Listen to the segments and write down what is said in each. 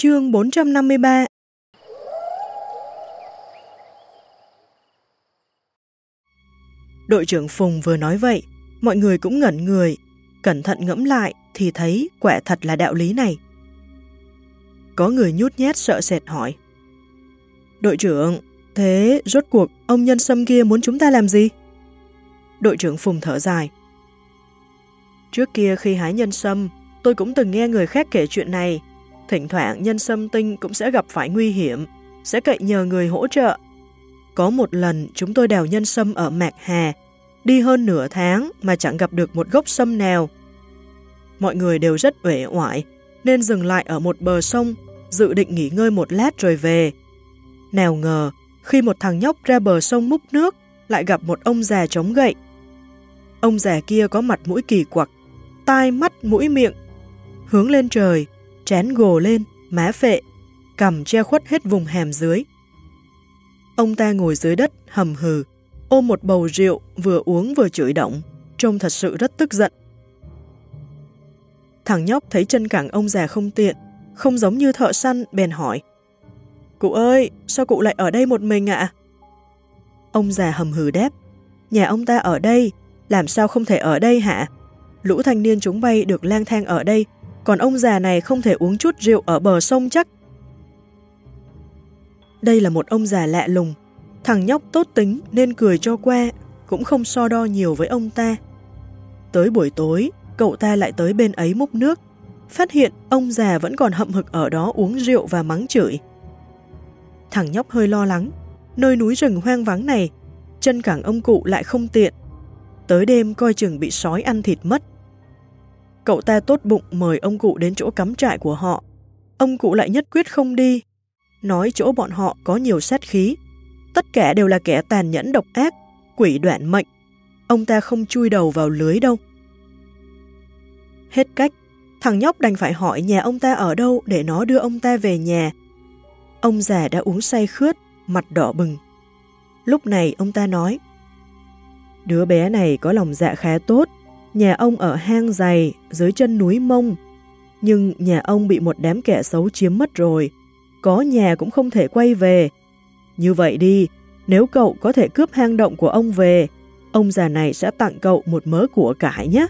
Chương 453 Đội trưởng Phùng vừa nói vậy, mọi người cũng ngẩn người, cẩn thận ngẫm lại thì thấy quả thật là đạo lý này. Có người nhút nhát sợ sệt hỏi. Đội trưởng, thế rốt cuộc ông nhân sâm kia muốn chúng ta làm gì? Đội trưởng Phùng thở dài. Trước kia khi hái nhân sâm, tôi cũng từng nghe người khác kể chuyện này. Thỉnh thoảng nhân sâm tinh cũng sẽ gặp phải nguy hiểm, sẽ cậy nhờ người hỗ trợ. Có một lần chúng tôi đào nhân sâm ở Mạc Hà, đi hơn nửa tháng mà chẳng gặp được một gốc sâm nào. Mọi người đều rất uể oải, nên dừng lại ở một bờ sông, dự định nghỉ ngơi một lát rồi về. Nào ngờ, khi một thằng nhóc ra bờ sông múc nước, lại gặp một ông già chống gậy. Ông già kia có mặt mũi kỳ quặc, tai mắt mũi miệng, hướng lên trời, chén gồ lên, má phệ, cầm che khuất hết vùng hàm dưới. Ông ta ngồi dưới đất, hầm hừ, ôm một bầu rượu, vừa uống vừa chửi động, trông thật sự rất tức giận. Thằng nhóc thấy chân cẳng ông già không tiện, không giống như thợ săn, bèn hỏi. Cụ ơi, sao cụ lại ở đây một mình ạ? Ông già hầm hừ đáp, nhà ông ta ở đây, làm sao không thể ở đây hả? Lũ thanh niên chúng bay được lang thang ở đây, còn ông già này không thể uống chút rượu ở bờ sông chắc. Đây là một ông già lạ lùng, thằng nhóc tốt tính nên cười cho qua, cũng không so đo nhiều với ông ta. Tới buổi tối, cậu ta lại tới bên ấy múc nước, phát hiện ông già vẫn còn hậm hực ở đó uống rượu và mắng chửi. Thằng nhóc hơi lo lắng, nơi núi rừng hoang vắng này, chân cẳng ông cụ lại không tiện. Tới đêm coi chừng bị sói ăn thịt mất. Cậu ta tốt bụng mời ông cụ đến chỗ cắm trại của họ. Ông cụ lại nhất quyết không đi, nói chỗ bọn họ có nhiều sát khí. Tất cả đều là kẻ tàn nhẫn độc ác, quỷ đoạn mệnh. Ông ta không chui đầu vào lưới đâu. Hết cách, thằng nhóc đành phải hỏi nhà ông ta ở đâu để nó đưa ông ta về nhà. Ông già đã uống say khướt, mặt đỏ bừng. Lúc này ông ta nói, Đứa bé này có lòng dạ khá tốt, nhà ông ở hang dày, dưới chân núi mông. Nhưng nhà ông bị một đám kẻ xấu chiếm mất rồi, có nhà cũng không thể quay về. Như vậy đi, nếu cậu có thể cướp hang động của ông về, ông già này sẽ tặng cậu một mớ của cải nhé.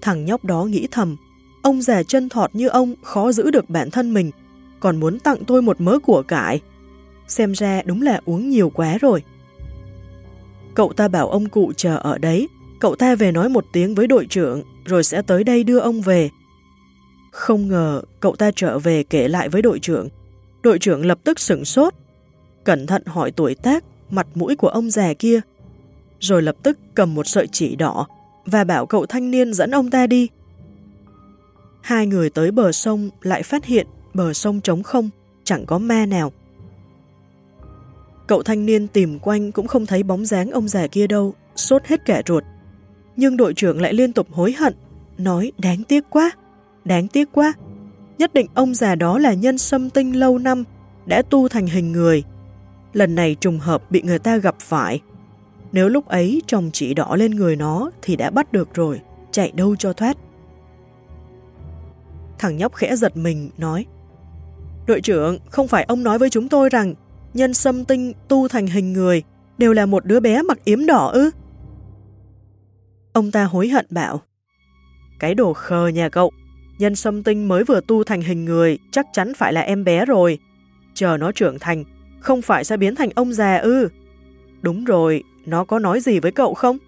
Thằng nhóc đó nghĩ thầm, ông già chân thọt như ông khó giữ được bản thân mình, còn muốn tặng tôi một mớ của cải. Xem ra đúng là uống nhiều quá rồi. Cậu ta bảo ông cụ chờ ở đấy, cậu ta về nói một tiếng với đội trưởng, rồi sẽ tới đây đưa ông về. Không ngờ cậu ta trở về kể lại với đội trưởng. Đội trưởng lập tức sửng sốt, cẩn thận hỏi tuổi tác, mặt mũi của ông già kia, rồi lập tức cầm một sợi chỉ đỏ và bảo cậu thanh niên dẫn ông ta đi. Hai người tới bờ sông lại phát hiện bờ sông trống không, chẳng có ma nào. Cậu thanh niên tìm quanh cũng không thấy bóng dáng ông già kia đâu, sốt hết cả ruột. Nhưng đội trưởng lại liên tục hối hận, nói đáng tiếc quá, đáng tiếc quá. Nhất định ông già đó là nhân sâm tinh lâu năm, đã tu thành hình người. Lần này trùng hợp bị người ta gặp phải. Nếu lúc ấy chồng chỉ đỏ lên người nó thì đã bắt được rồi, chạy đâu cho thoát. Thằng nhóc khẽ giật mình, nói Đội trưởng, không phải ông nói với chúng tôi rằng nhân sâm tinh tu thành hình người đều là một đứa bé mặc yếm đỏ ư? Ông ta hối hận bảo Cái đồ khờ nhà cậu, nhân sâm tinh mới vừa tu thành hình người chắc chắn phải là em bé rồi. Chờ nó trưởng thành, không phải sẽ biến thành ông già ư? Đúng rồi, nó có nói gì với cậu không?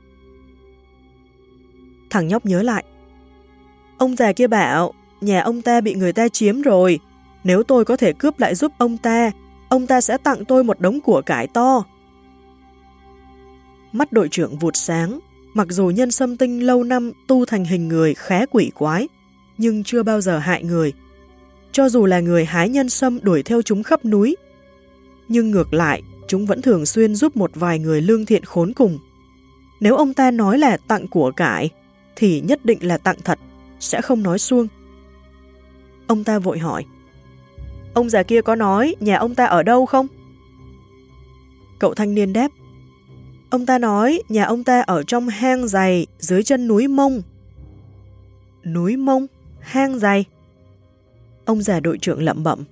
Thằng nhóc nhớ lại. Ông già kia bảo, nhà ông ta bị người ta chiếm rồi, nếu tôi có thể cướp lại giúp ông ta, ông ta sẽ tặng tôi một đống của cải to. Mắt đội trưởng vụt sáng, mặc dù nhân sâm tinh lâu năm tu thành hình người khá quỷ quái, nhưng chưa bao giờ hại người. Cho dù là người hái nhân sâm đuổi theo chúng khắp núi, nhưng ngược lại, chúng vẫn thường xuyên giúp một vài người lương thiện khốn cùng. Nếu ông ta nói là tặng của cải, thì nhất định là tặng thật, sẽ không nói xuông. Ông ta vội hỏi, Ông già kia có nói nhà ông ta ở đâu không? Cậu thanh niên đáp. Ông ta nói nhà ông ta ở trong hang dày dưới chân núi Mông. Núi Mông? Hang dày? Ông già đội trưởng lẩm bẩm.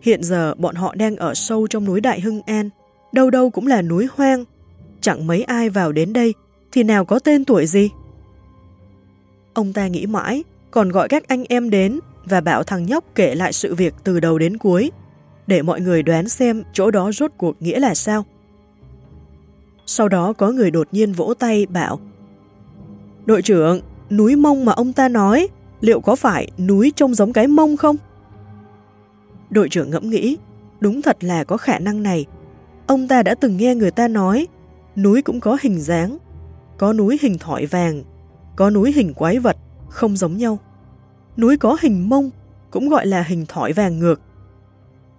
Hiện giờ bọn họ đang ở sâu trong núi Đại Hưng An, đâu đâu cũng là núi hoang. Chẳng mấy ai vào đến đây, thì nào có tên tuổi gì? Ông ta nghĩ mãi, còn gọi các anh em đến và bảo thằng nhóc kể lại sự việc từ đầu đến cuối, để mọi người đoán xem chỗ đó rốt cuộc nghĩa là sao. Sau đó có người đột nhiên vỗ tay bảo Đội trưởng, núi mông mà ông ta nói, liệu có phải núi trông giống cái mông không? Đội trưởng ngẫm nghĩ, đúng thật là có khả năng này. Ông ta đã từng nghe người ta nói, núi cũng có hình dáng, có núi hình thỏi vàng, có núi hình quái vật, không giống nhau. Núi có hình mông, cũng gọi là hình thỏi vàng ngược.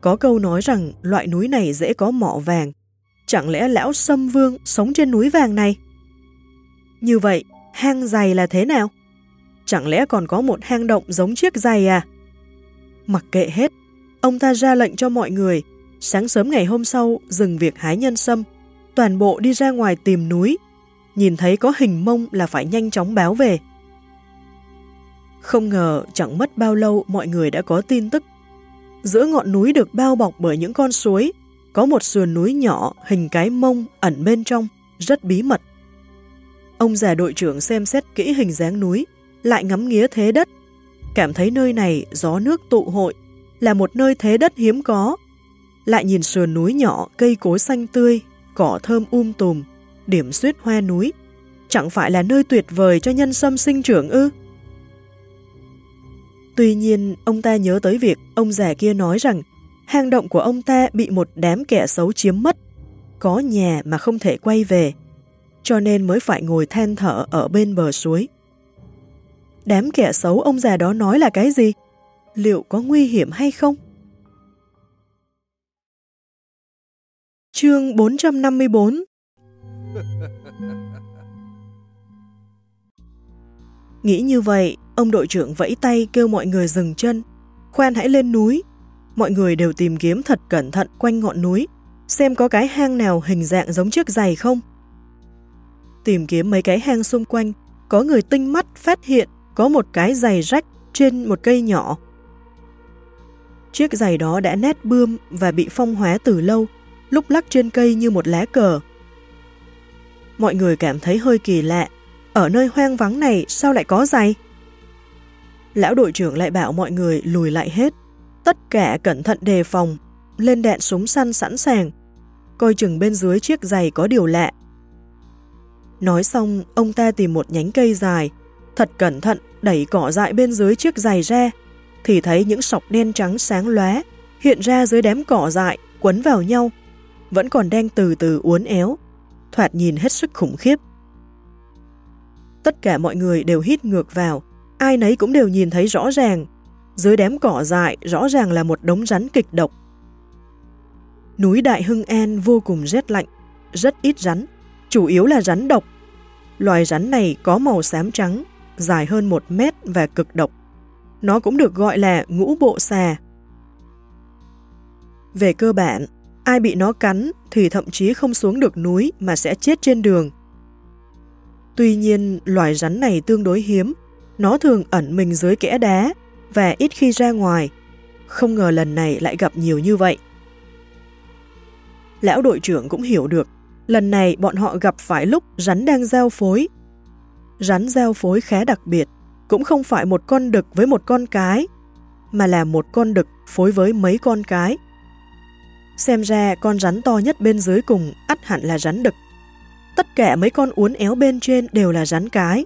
Có câu nói rằng loại núi này dễ có mỏ vàng. Chẳng lẽ lão Sâm Vương sống trên núi vàng này? Như vậy, hang giày là thế nào? Chẳng lẽ còn có một hang động giống chiếc giày à? Mặc kệ hết, ông ta ra lệnh cho mọi người, sáng sớm ngày hôm sau dừng việc hái nhân sâm, toàn bộ đi ra ngoài tìm núi, nhìn thấy có hình mông là phải nhanh chóng báo về. Không ngờ chẳng mất bao lâu mọi người đã có tin tức. Giữa ngọn núi được bao bọc bởi những con suối, có một sườn núi nhỏ hình cái mông ẩn bên trong, rất bí mật. Ông già đội trưởng xem xét kỹ hình dáng núi, lại ngắm nghía thế đất, cảm thấy nơi này gió nước tụ hội, là một nơi thế đất hiếm có. Lại nhìn sườn núi nhỏ, cây cối xanh tươi, cỏ thơm um tùm, điểm suyết hoa núi, chẳng phải là nơi tuyệt vời cho nhân sâm sinh trưởng ư? Tuy nhiên, ông ta nhớ tới việc ông già kia nói rằng hang động của ông ta bị một đám kẻ xấu chiếm mất, có nhà mà không thể quay về, cho nên mới phải ngồi than thở ở bên bờ suối. Đám kẻ xấu ông già đó nói là cái gì? Liệu có nguy hiểm hay không? Chương 454 Nghĩ như vậy, ông đội trưởng vẫy tay kêu mọi người dừng chân. Khoan hãy lên núi. Mọi người đều tìm kiếm thật cẩn thận quanh ngọn núi, xem có cái hang nào hình dạng giống chiếc giày không. Tìm kiếm mấy cái hang xung quanh, có người tinh mắt phát hiện có một cái giày rách trên một cây nhỏ. Chiếc giày đó đã nét bươm và bị phong hóa từ lâu, lúc lắc trên cây như một lá cờ. Mọi người cảm thấy hơi kỳ lạ, ở nơi hoang vắng này sao lại có giày? Lão đội trưởng lại bảo mọi người lùi lại hết, tất cả cẩn thận đề phòng, lên đạn súng săn sẵn sàng, coi chừng bên dưới chiếc giày có điều lạ. Nói xong, ông ta tìm một nhánh cây dài, thật cẩn thận đẩy cỏ dại bên dưới chiếc giày ra, thì thấy những sọc đen trắng sáng lóe hiện ra dưới đám cỏ dại quấn vào nhau, vẫn còn đang từ từ uốn éo, thoạt nhìn hết sức khủng khiếp. Tất cả mọi người đều hít ngược vào, ai nấy cũng đều nhìn thấy rõ ràng, dưới đám cỏ dại rõ ràng là một đống rắn kịch độc. Núi Đại Hưng An vô cùng rét lạnh, rất ít rắn, chủ yếu là rắn độc. Loài rắn này có màu xám trắng, dài hơn một mét và cực độc. Nó cũng được gọi là ngũ bộ xà. Về cơ bản, ai bị nó cắn thì thậm chí không xuống được núi mà sẽ chết trên đường. Tuy nhiên, loài rắn này tương đối hiếm, nó thường ẩn mình dưới kẽ đá và ít khi ra ngoài. Không ngờ lần này lại gặp nhiều như vậy. Lão đội trưởng cũng hiểu được, lần này bọn họ gặp phải lúc rắn đang giao phối rắn giao phối khá đặc biệt, cũng không phải một con đực với một con cái, mà là một con đực phối với mấy con cái. Xem ra con rắn to nhất bên dưới cùng ắt hẳn là rắn đực. Tất cả mấy con uốn éo bên trên đều là rắn cái.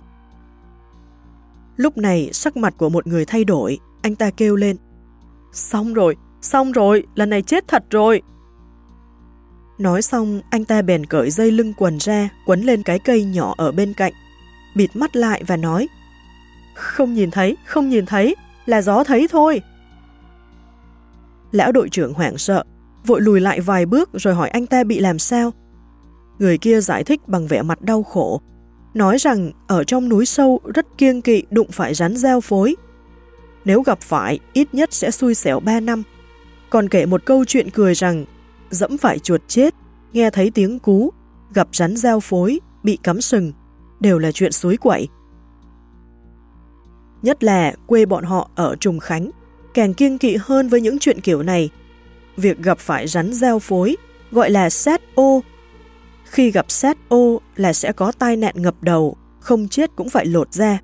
Lúc này sắc mặt của một người thay đổi, anh ta kêu lên. Xong rồi, xong rồi, lần này chết thật rồi. Nói xong, anh ta bèn cởi dây lưng quần ra, quấn lên cái cây nhỏ ở bên cạnh, bịt mắt lại và nói Không nhìn thấy, không nhìn thấy, là gió thấy thôi. Lão đội trưởng hoảng sợ, vội lùi lại vài bước rồi hỏi anh ta bị làm sao. Người kia giải thích bằng vẻ mặt đau khổ, nói rằng ở trong núi sâu rất kiêng kỵ đụng phải rắn giao phối. Nếu gặp phải, ít nhất sẽ xui xẻo 3 năm. Còn kể một câu chuyện cười rằng dẫm phải chuột chết, nghe thấy tiếng cú, gặp rắn giao phối, bị cắm sừng, đều là chuyện suối quậy. Nhất là quê bọn họ ở Trùng Khánh, càng kiêng kỵ hơn với những chuyện kiểu này. Việc gặp phải rắn giao phối gọi là sát ô. Khi gặp sát ô là sẽ có tai nạn ngập đầu, không chết cũng phải lột ra.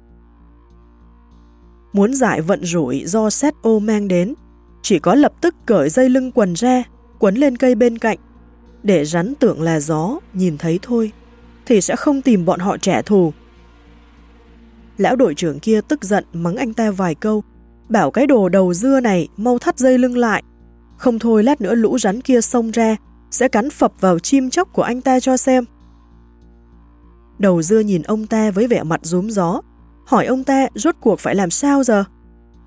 Muốn giải vận rủi do sát ô mang đến, chỉ có lập tức cởi dây lưng quần ra, quấn lên cây bên cạnh, để rắn tưởng là gió, nhìn thấy thôi, thì sẽ không tìm bọn họ trả thù. Lão đội trưởng kia tức giận mắng anh ta vài câu, bảo cái đồ đầu dưa này mau thắt dây lưng lại, không thôi lát nữa lũ rắn kia xông ra, sẽ cắn phập vào chim chóc của anh ta cho xem. Đầu dưa nhìn ông ta với vẻ mặt rúm gió, hỏi ông ta rốt cuộc phải làm sao giờ?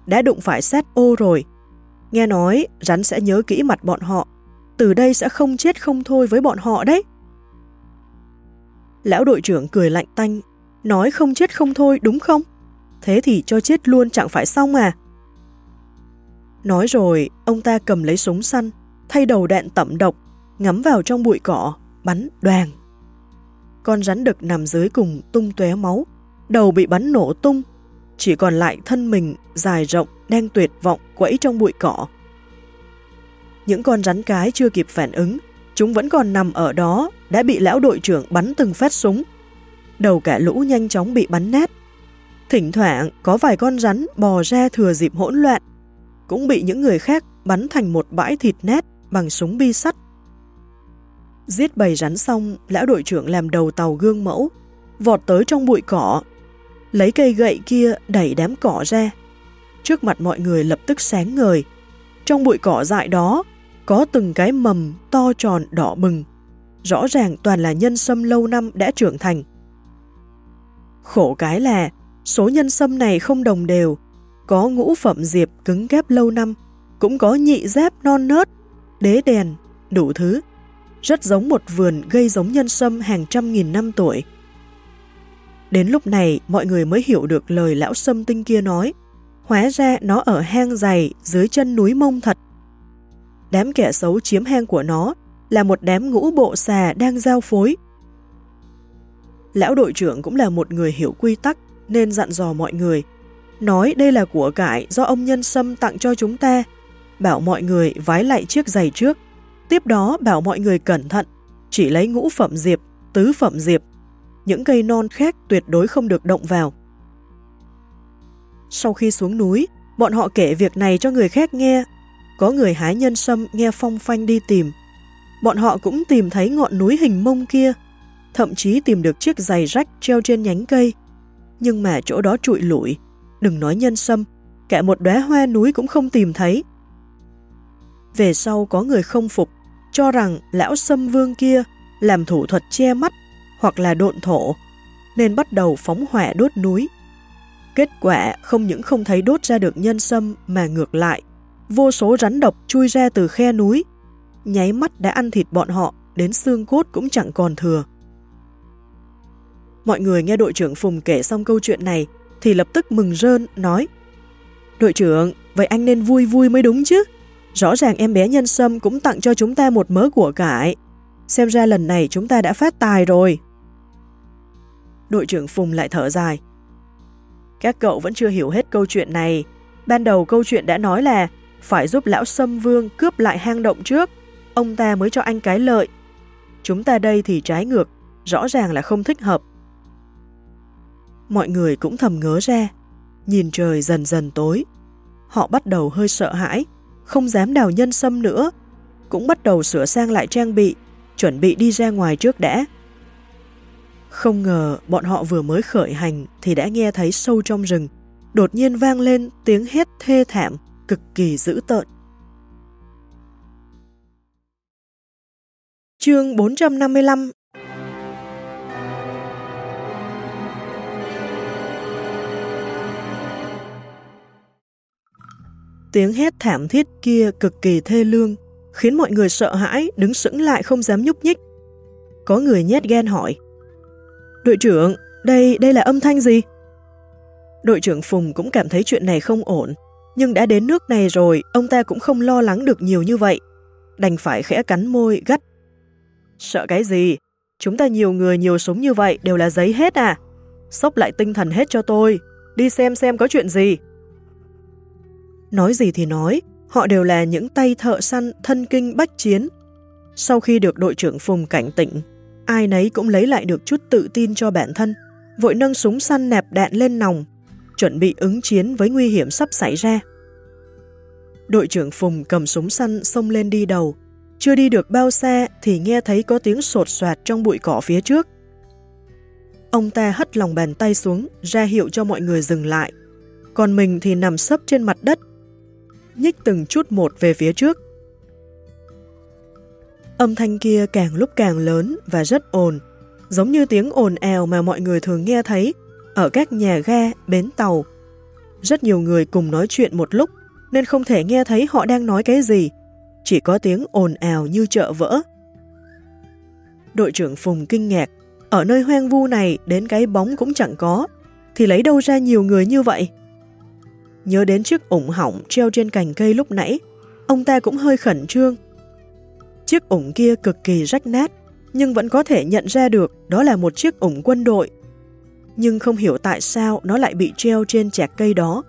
Đã đụng phải sát ô rồi. Nghe nói rắn sẽ nhớ kỹ mặt bọn họ, từ đây sẽ không chết không thôi với bọn họ đấy. Lão đội trưởng cười lạnh tanh, nói không chết không thôi đúng không? Thế thì cho chết luôn chẳng phải xong à? Nói rồi, ông ta cầm lấy súng săn, thay đầu đạn tẩm độc, ngắm vào trong bụi cỏ, bắn đoàn. Con rắn đực nằm dưới cùng tung tóe máu, đầu bị bắn nổ tung, chỉ còn lại thân mình dài rộng đang tuyệt vọng quẫy trong bụi cỏ. Những con rắn cái chưa kịp phản ứng, chúng vẫn còn nằm ở đó, đã bị lão đội trưởng bắn từng phát súng. Đầu cả lũ nhanh chóng bị bắn nát. Thỉnh thoảng có vài con rắn bò ra thừa dịp hỗn loạn, cũng bị những người khác bắn thành một bãi thịt nát bằng súng bi sắt. Giết bầy rắn xong, lão đội trưởng làm đầu tàu gương mẫu, vọt tới trong bụi cỏ, lấy cây gậy kia đẩy đám cỏ ra. Trước mặt mọi người lập tức sáng ngời. Trong bụi cỏ dại đó, có từng cái mầm to tròn đỏ bừng. Rõ ràng toàn là nhân sâm lâu năm đã trưởng thành. Khổ cái là, số nhân sâm này không đồng đều, có ngũ phẩm diệp cứng kép lâu năm, cũng có nhị giáp non nớt, đế đèn, đủ thứ. Rất giống một vườn gây giống nhân sâm hàng trăm nghìn năm tuổi. Đến lúc này mọi người mới hiểu được lời lão sâm tinh kia nói. Hóa ra nó ở hang dày dưới chân núi mông thật. Đám kẻ xấu chiếm hang của nó là một đám ngũ bộ xà đang giao phối. Lão đội trưởng cũng là một người hiểu quy tắc nên dặn dò mọi người nói đây là của cải do ông Nhân Sâm tặng cho chúng ta, bảo mọi người vái lại chiếc giày trước, tiếp đó bảo mọi người cẩn thận, chỉ lấy ngũ phẩm diệp, tứ phẩm diệp, những cây non khác tuyệt đối không được động vào. Sau khi xuống núi, bọn họ kể việc này cho người khác nghe, có người hái nhân sâm nghe phong phanh đi tìm. Bọn họ cũng tìm thấy ngọn núi hình mông kia, thậm chí tìm được chiếc giày rách treo trên nhánh cây, nhưng mà chỗ đó trụi lủi, đừng nói nhân sâm, cả một đóa hoa núi cũng không tìm thấy. Về sau có người không phục, cho rằng lão xâm vương kia làm thủ thuật che mắt hoặc là độn thổ, nên bắt đầu phóng hỏa đốt núi. Kết quả không những không thấy đốt ra được nhân sâm mà ngược lại, vô số rắn độc chui ra từ khe núi, nháy mắt đã ăn thịt bọn họ, đến xương cốt cũng chẳng còn thừa. Mọi người nghe đội trưởng Phùng kể xong câu chuyện này thì lập tức mừng rơn, nói Đội trưởng, vậy anh nên vui vui mới đúng chứ. Rõ ràng em bé nhân sâm cũng tặng cho chúng ta một mớ của cải. Xem ra lần này chúng ta đã phát tài rồi. Đội trưởng Phùng lại thở dài. Các cậu vẫn chưa hiểu hết câu chuyện này. Ban đầu câu chuyện đã nói là phải giúp lão Sâm Vương cướp lại hang động trước, ông ta mới cho anh cái lợi. Chúng ta đây thì trái ngược, rõ ràng là không thích hợp. Mọi người cũng thầm ngớ ra, nhìn trời dần dần tối. Họ bắt đầu hơi sợ hãi, không dám đào nhân sâm nữa, cũng bắt đầu sửa sang lại trang bị, chuẩn bị đi ra ngoài trước đã. Không ngờ bọn họ vừa mới khởi hành thì đã nghe thấy sâu trong rừng, đột nhiên vang lên tiếng hét thê thảm, cực kỳ dữ tợn. Chương 455 Tiếng hét thảm thiết kia cực kỳ thê lương, khiến mọi người sợ hãi, đứng sững lại không dám nhúc nhích. Có người nhét ghen hỏi, Đội trưởng, đây đây là âm thanh gì? Đội trưởng Phùng cũng cảm thấy chuyện này không ổn, nhưng đã đến nước này rồi, ông ta cũng không lo lắng được nhiều như vậy. Đành phải khẽ cắn môi, gắt. Sợ cái gì? Chúng ta nhiều người nhiều súng như vậy đều là giấy hết à? Sốc lại tinh thần hết cho tôi, đi xem xem có chuyện gì. Nói gì thì nói, họ đều là những tay thợ săn thân kinh bách chiến. Sau khi được đội trưởng Phùng cảnh tỉnh, ai nấy cũng lấy lại được chút tự tin cho bản thân, vội nâng súng săn nẹp đạn lên nòng, chuẩn bị ứng chiến với nguy hiểm sắp xảy ra. Đội trưởng Phùng cầm súng săn xông lên đi đầu, chưa đi được bao xa thì nghe thấy có tiếng sột soạt trong bụi cỏ phía trước. Ông ta hất lòng bàn tay xuống, ra hiệu cho mọi người dừng lại. Còn mình thì nằm sấp trên mặt đất, nhích từng chút một về phía trước. Âm thanh kia càng lúc càng lớn và rất ồn, giống như tiếng ồn ào mà mọi người thường nghe thấy ở các nhà ga, bến tàu. Rất nhiều người cùng nói chuyện một lúc, nên không thể nghe thấy họ đang nói cái gì, chỉ có tiếng ồn ào như chợ vỡ. Đội trưởng Phùng kinh ngạc, ở nơi hoang vu này đến cái bóng cũng chẳng có, thì lấy đâu ra nhiều người như vậy? Nhớ đến chiếc ủng hỏng treo trên cành cây lúc nãy, ông ta cũng hơi khẩn trương. Chiếc ủng kia cực kỳ rách nát, nhưng vẫn có thể nhận ra được đó là một chiếc ủng quân đội. Nhưng không hiểu tại sao nó lại bị treo trên chạc cây đó.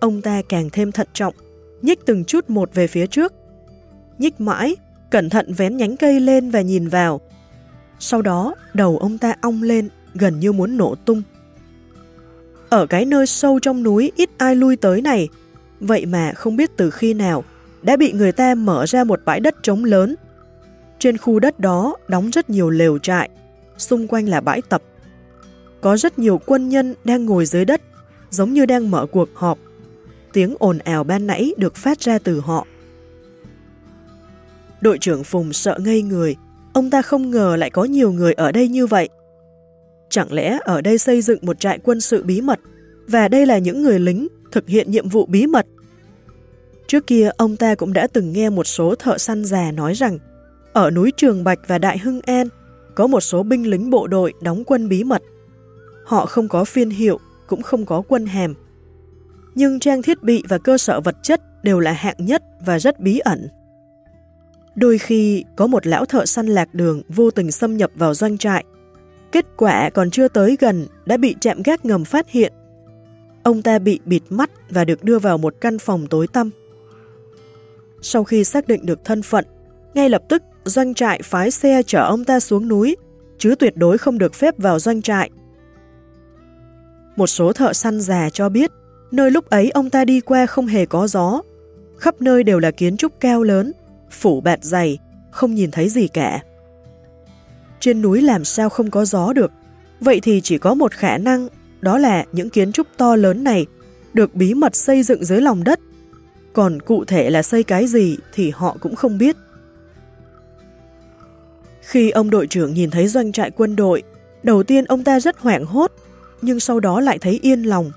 Ông ta càng thêm thận trọng, nhích từng chút một về phía trước. Nhích mãi, cẩn thận vén nhánh cây lên và nhìn vào. Sau đó, đầu ông ta ong lên, gần như muốn nổ tung. Ở cái nơi sâu trong núi ít ai lui tới này, vậy mà không biết từ khi nào đã bị người ta mở ra một bãi đất trống lớn. Trên khu đất đó đóng rất nhiều lều trại, xung quanh là bãi tập. Có rất nhiều quân nhân đang ngồi dưới đất, giống như đang mở cuộc họp. Tiếng ồn ào ban nãy được phát ra từ họ. Đội trưởng Phùng sợ ngây người, ông ta không ngờ lại có nhiều người ở đây như vậy. Chẳng lẽ ở đây xây dựng một trại quân sự bí mật và đây là những người lính thực hiện nhiệm vụ bí mật? Trước kia ông ta cũng đã từng nghe một số thợ săn già nói rằng ở núi Trường Bạch và Đại Hưng An có một số binh lính bộ đội đóng quân bí mật. Họ không có phiên hiệu, cũng không có quân hàm. Nhưng trang thiết bị và cơ sở vật chất đều là hạng nhất và rất bí ẩn. Đôi khi có một lão thợ săn lạc đường vô tình xâm nhập vào doanh trại Kết quả còn chưa tới gần đã bị trạm gác ngầm phát hiện. Ông ta bị bịt mắt và được đưa vào một căn phòng tối tăm. Sau khi xác định được thân phận, ngay lập tức doanh trại phái xe chở ông ta xuống núi, chứ tuyệt đối không được phép vào doanh trại. Một số thợ săn già cho biết, nơi lúc ấy ông ta đi qua không hề có gió, khắp nơi đều là kiến trúc cao lớn, phủ bạt dày, không nhìn thấy gì cả trên núi làm sao không có gió được. Vậy thì chỉ có một khả năng, đó là những kiến trúc to lớn này được bí mật xây dựng dưới lòng đất. Còn cụ thể là xây cái gì thì họ cũng không biết. Khi ông đội trưởng nhìn thấy doanh trại quân đội, đầu tiên ông ta rất hoảng hốt, nhưng sau đó lại thấy yên lòng.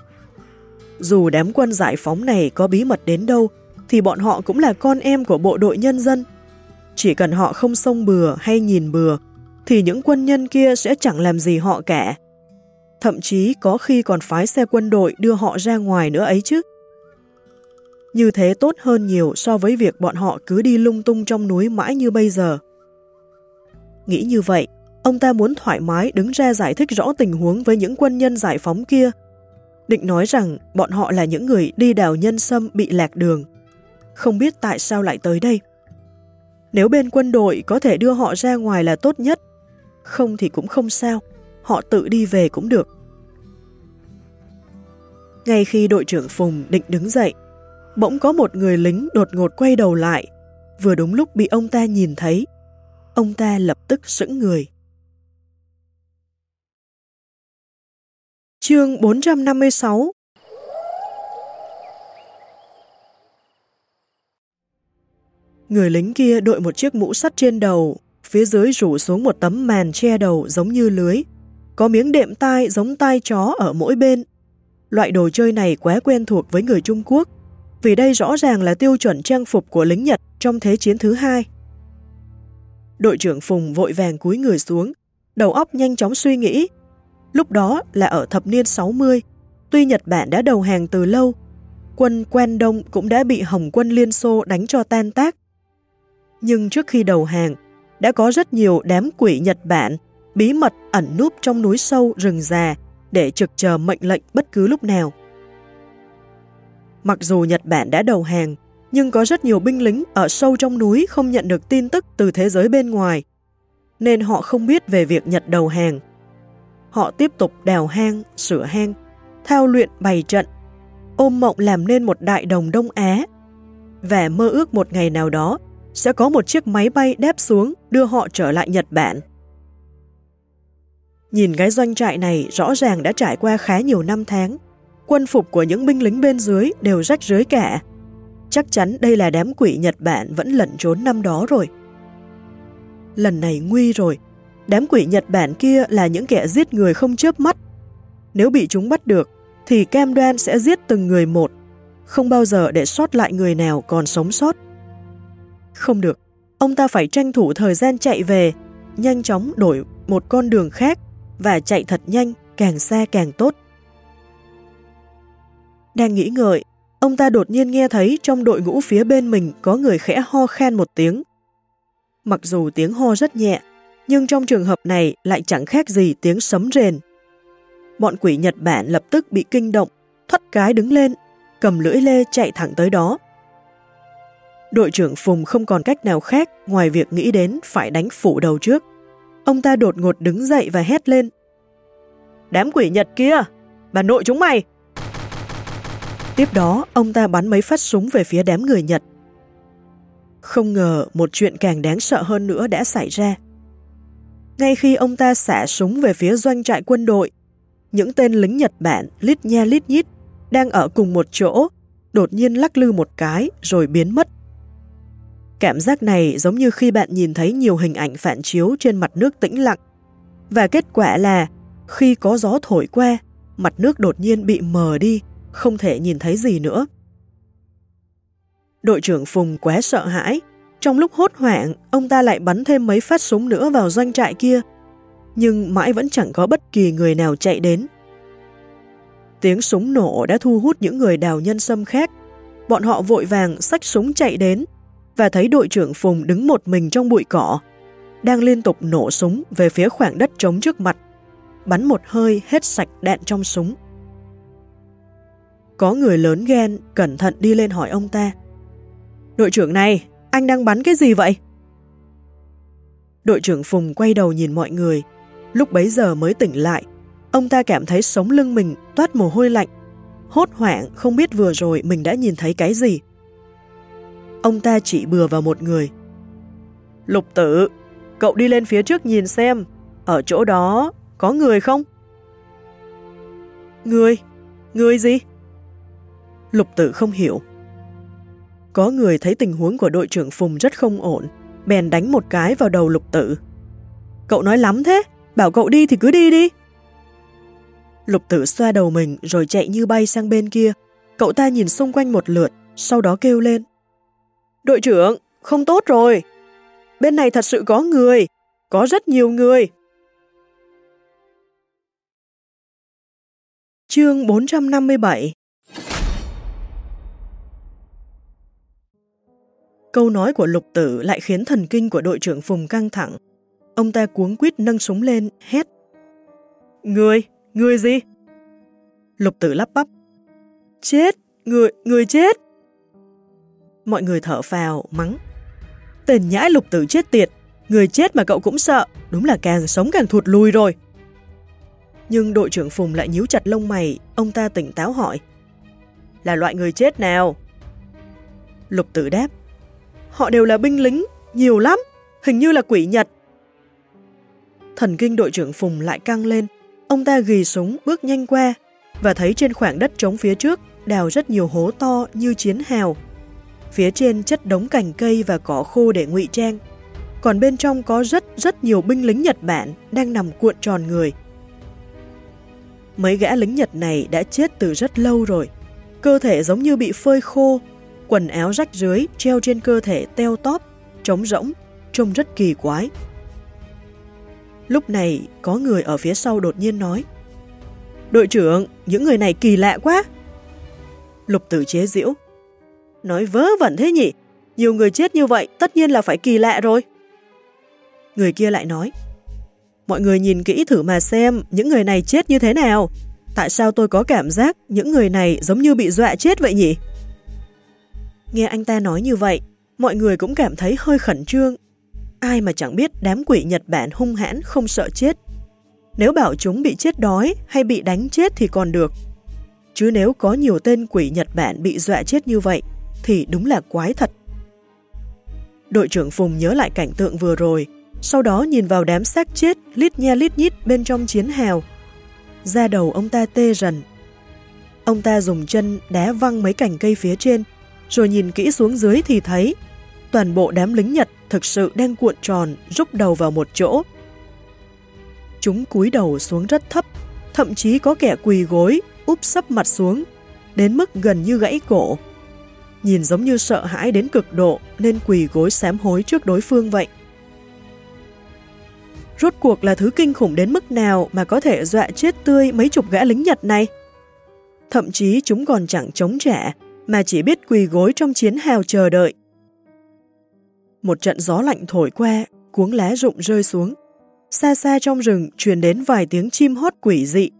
Dù đám quân giải phóng này có bí mật đến đâu, thì bọn họ cũng là con em của bộ đội nhân dân. Chỉ cần họ không xông bừa hay nhìn bừa, thì những quân nhân kia sẽ chẳng làm gì họ cả. Thậm chí có khi còn phái xe quân đội đưa họ ra ngoài nữa ấy chứ. Như thế tốt hơn nhiều so với việc bọn họ cứ đi lung tung trong núi mãi như bây giờ. Nghĩ như vậy, ông ta muốn thoải mái đứng ra giải thích rõ tình huống với những quân nhân giải phóng kia. Định nói rằng bọn họ là những người đi đào nhân sâm bị lạc đường. Không biết tại sao lại tới đây. Nếu bên quân đội có thể đưa họ ra ngoài là tốt nhất, không thì cũng không sao, họ tự đi về cũng được. Ngay khi đội trưởng Phùng định đứng dậy, bỗng có một người lính đột ngột quay đầu lại, vừa đúng lúc bị ông ta nhìn thấy. Ông ta lập tức sững người. Chương 456 Người lính kia đội một chiếc mũ sắt trên đầu, phía dưới rủ xuống một tấm màn che đầu giống như lưới. Có miếng đệm tai giống tai chó ở mỗi bên. Loại đồ chơi này quá quen thuộc với người Trung Quốc, vì đây rõ ràng là tiêu chuẩn trang phục của lính Nhật trong Thế chiến thứ hai. Đội trưởng Phùng vội vàng cúi người xuống, đầu óc nhanh chóng suy nghĩ. Lúc đó là ở thập niên 60, tuy Nhật Bản đã đầu hàng từ lâu, quân Quan Đông cũng đã bị Hồng quân Liên Xô đánh cho tan tác. Nhưng trước khi đầu hàng, đã có rất nhiều đám quỷ Nhật Bản bí mật ẩn núp trong núi sâu rừng già để trực chờ mệnh lệnh bất cứ lúc nào. Mặc dù Nhật Bản đã đầu hàng, nhưng có rất nhiều binh lính ở sâu trong núi không nhận được tin tức từ thế giới bên ngoài, nên họ không biết về việc Nhật đầu hàng. Họ tiếp tục đào hang, sửa hang, thao luyện bày trận, ôm mộng làm nên một đại đồng Đông Á và mơ ước một ngày nào đó sẽ có một chiếc máy bay đáp xuống đưa họ trở lại Nhật Bản. Nhìn cái doanh trại này rõ ràng đã trải qua khá nhiều năm tháng. Quân phục của những binh lính bên dưới đều rách rưới cả. Chắc chắn đây là đám quỷ Nhật Bản vẫn lẩn trốn năm đó rồi. Lần này nguy rồi. Đám quỷ Nhật Bản kia là những kẻ giết người không chớp mắt. Nếu bị chúng bắt được, thì cam đoan sẽ giết từng người một, không bao giờ để sót lại người nào còn sống sót. Không được, ông ta phải tranh thủ thời gian chạy về, nhanh chóng đổi một con đường khác và chạy thật nhanh, càng xa càng tốt. Đang nghĩ ngợi, ông ta đột nhiên nghe thấy trong đội ngũ phía bên mình có người khẽ ho khan một tiếng. Mặc dù tiếng ho rất nhẹ, nhưng trong trường hợp này lại chẳng khác gì tiếng sấm rền. Bọn quỷ Nhật Bản lập tức bị kinh động, thoát cái đứng lên, cầm lưỡi lê chạy thẳng tới đó. Đội trưởng Phùng không còn cách nào khác ngoài việc nghĩ đến phải đánh phủ đầu trước. Ông ta đột ngột đứng dậy và hét lên. Đám quỷ Nhật kia, bà nội chúng mày! Tiếp đó, ông ta bắn mấy phát súng về phía đám người Nhật. Không ngờ một chuyện càng đáng sợ hơn nữa đã xảy ra. Ngay khi ông ta xả súng về phía doanh trại quân đội, những tên lính Nhật Bản lít nha lít nhít đang ở cùng một chỗ, đột nhiên lắc lư một cái rồi biến mất Cảm giác này giống như khi bạn nhìn thấy nhiều hình ảnh phản chiếu trên mặt nước tĩnh lặng. Và kết quả là, khi có gió thổi qua, mặt nước đột nhiên bị mờ đi, không thể nhìn thấy gì nữa. Đội trưởng Phùng quá sợ hãi. Trong lúc hốt hoảng, ông ta lại bắn thêm mấy phát súng nữa vào doanh trại kia. Nhưng mãi vẫn chẳng có bất kỳ người nào chạy đến. Tiếng súng nổ đã thu hút những người đào nhân sâm khác. Bọn họ vội vàng xách súng chạy đến, và thấy đội trưởng Phùng đứng một mình trong bụi cỏ, đang liên tục nổ súng về phía khoảng đất trống trước mặt, bắn một hơi hết sạch đạn trong súng. Có người lớn ghen, cẩn thận đi lên hỏi ông ta. Đội trưởng này, anh đang bắn cái gì vậy? Đội trưởng Phùng quay đầu nhìn mọi người, lúc bấy giờ mới tỉnh lại. Ông ta cảm thấy sống lưng mình toát mồ hôi lạnh, hốt hoảng không biết vừa rồi mình đã nhìn thấy cái gì. Ông ta chỉ bừa vào một người. Lục tử, cậu đi lên phía trước nhìn xem, ở chỗ đó có người không? Người? Người gì? Lục tử không hiểu. Có người thấy tình huống của đội trưởng Phùng rất không ổn, bèn đánh một cái vào đầu lục tử. Cậu nói lắm thế, bảo cậu đi thì cứ đi đi. Lục tử xoa đầu mình rồi chạy như bay sang bên kia. Cậu ta nhìn xung quanh một lượt, sau đó kêu lên. Đội trưởng, không tốt rồi. Bên này thật sự có người, có rất nhiều người. Chương 457 Câu nói của lục tử lại khiến thần kinh của đội trưởng Phùng căng thẳng. Ông ta cuống quýt nâng súng lên, hét. Người, người gì? Lục tử lắp bắp. Chết, người, người chết. Mọi người thở phào, mắng. Tên nhãi lục tử chết tiệt, người chết mà cậu cũng sợ, đúng là càng sống càng thụt lùi rồi. Nhưng đội trưởng Phùng lại nhíu chặt lông mày, ông ta tỉnh táo hỏi. Là loại người chết nào? Lục tử đáp. Họ đều là binh lính, nhiều lắm, hình như là quỷ Nhật. Thần kinh đội trưởng Phùng lại căng lên, ông ta ghi súng bước nhanh qua và thấy trên khoảng đất trống phía trước đào rất nhiều hố to như chiến hào Phía trên chất đống cành cây và cỏ khô để ngụy trang. Còn bên trong có rất rất nhiều binh lính Nhật Bản đang nằm cuộn tròn người. Mấy gã lính Nhật này đã chết từ rất lâu rồi. Cơ thể giống như bị phơi khô, quần áo rách rưới treo trên cơ thể teo tóp, trống rỗng, trông rất kỳ quái. Lúc này, có người ở phía sau đột nhiên nói Đội trưởng, những người này kỳ lạ quá. Lục tử chế diễu Nói vớ vẩn thế nhỉ? Nhiều người chết như vậy tất nhiên là phải kỳ lạ rồi. Người kia lại nói Mọi người nhìn kỹ thử mà xem những người này chết như thế nào. Tại sao tôi có cảm giác những người này giống như bị dọa chết vậy nhỉ? Nghe anh ta nói như vậy, mọi người cũng cảm thấy hơi khẩn trương. Ai mà chẳng biết đám quỷ Nhật Bản hung hãn không sợ chết. Nếu bảo chúng bị chết đói hay bị đánh chết thì còn được. Chứ nếu có nhiều tên quỷ Nhật Bản bị dọa chết như vậy, thì đúng là quái thật. Đội trưởng Phùng nhớ lại cảnh tượng vừa rồi, sau đó nhìn vào đám xác chết lít nha lít nhít bên trong chiến hào. da đầu ông ta tê rần. Ông ta dùng chân đá văng mấy cành cây phía trên, rồi nhìn kỹ xuống dưới thì thấy toàn bộ đám lính Nhật thực sự đang cuộn tròn, rúc đầu vào một chỗ. Chúng cúi đầu xuống rất thấp, thậm chí có kẻ quỳ gối, úp sấp mặt xuống, đến mức gần như gãy cổ. Nhìn giống như sợ hãi đến cực độ nên quỳ gối sám hối trước đối phương vậy. Rốt cuộc là thứ kinh khủng đến mức nào mà có thể dọa chết tươi mấy chục gã lính Nhật này? Thậm chí chúng còn chẳng chống trả, mà chỉ biết quỳ gối trong chiến hào chờ đợi. Một trận gió lạnh thổi qua, cuống lá rụng rơi xuống. Xa xa trong rừng truyền đến vài tiếng chim hót quỷ dị.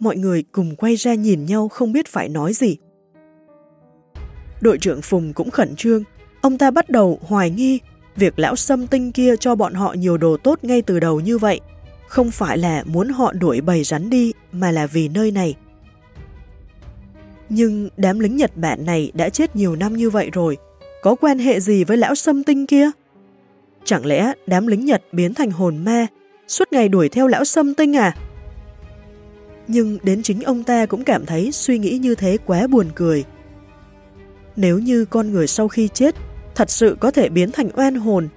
Mọi người cùng quay ra nhìn nhau không biết phải nói gì. Đội trưởng Phùng cũng khẩn trương, ông ta bắt đầu hoài nghi việc lão xâm tinh kia cho bọn họ nhiều đồ tốt ngay từ đầu như vậy, không phải là muốn họ đuổi bầy rắn đi mà là vì nơi này. Nhưng đám lính Nhật Bản này đã chết nhiều năm như vậy rồi, có quan hệ gì với lão xâm tinh kia? Chẳng lẽ đám lính Nhật biến thành hồn ma, suốt ngày đuổi theo lão xâm tinh à? Nhưng đến chính ông ta cũng cảm thấy suy nghĩ như thế quá buồn cười. Nếu như con người sau khi chết thật sự có thể biến thành oan hồn,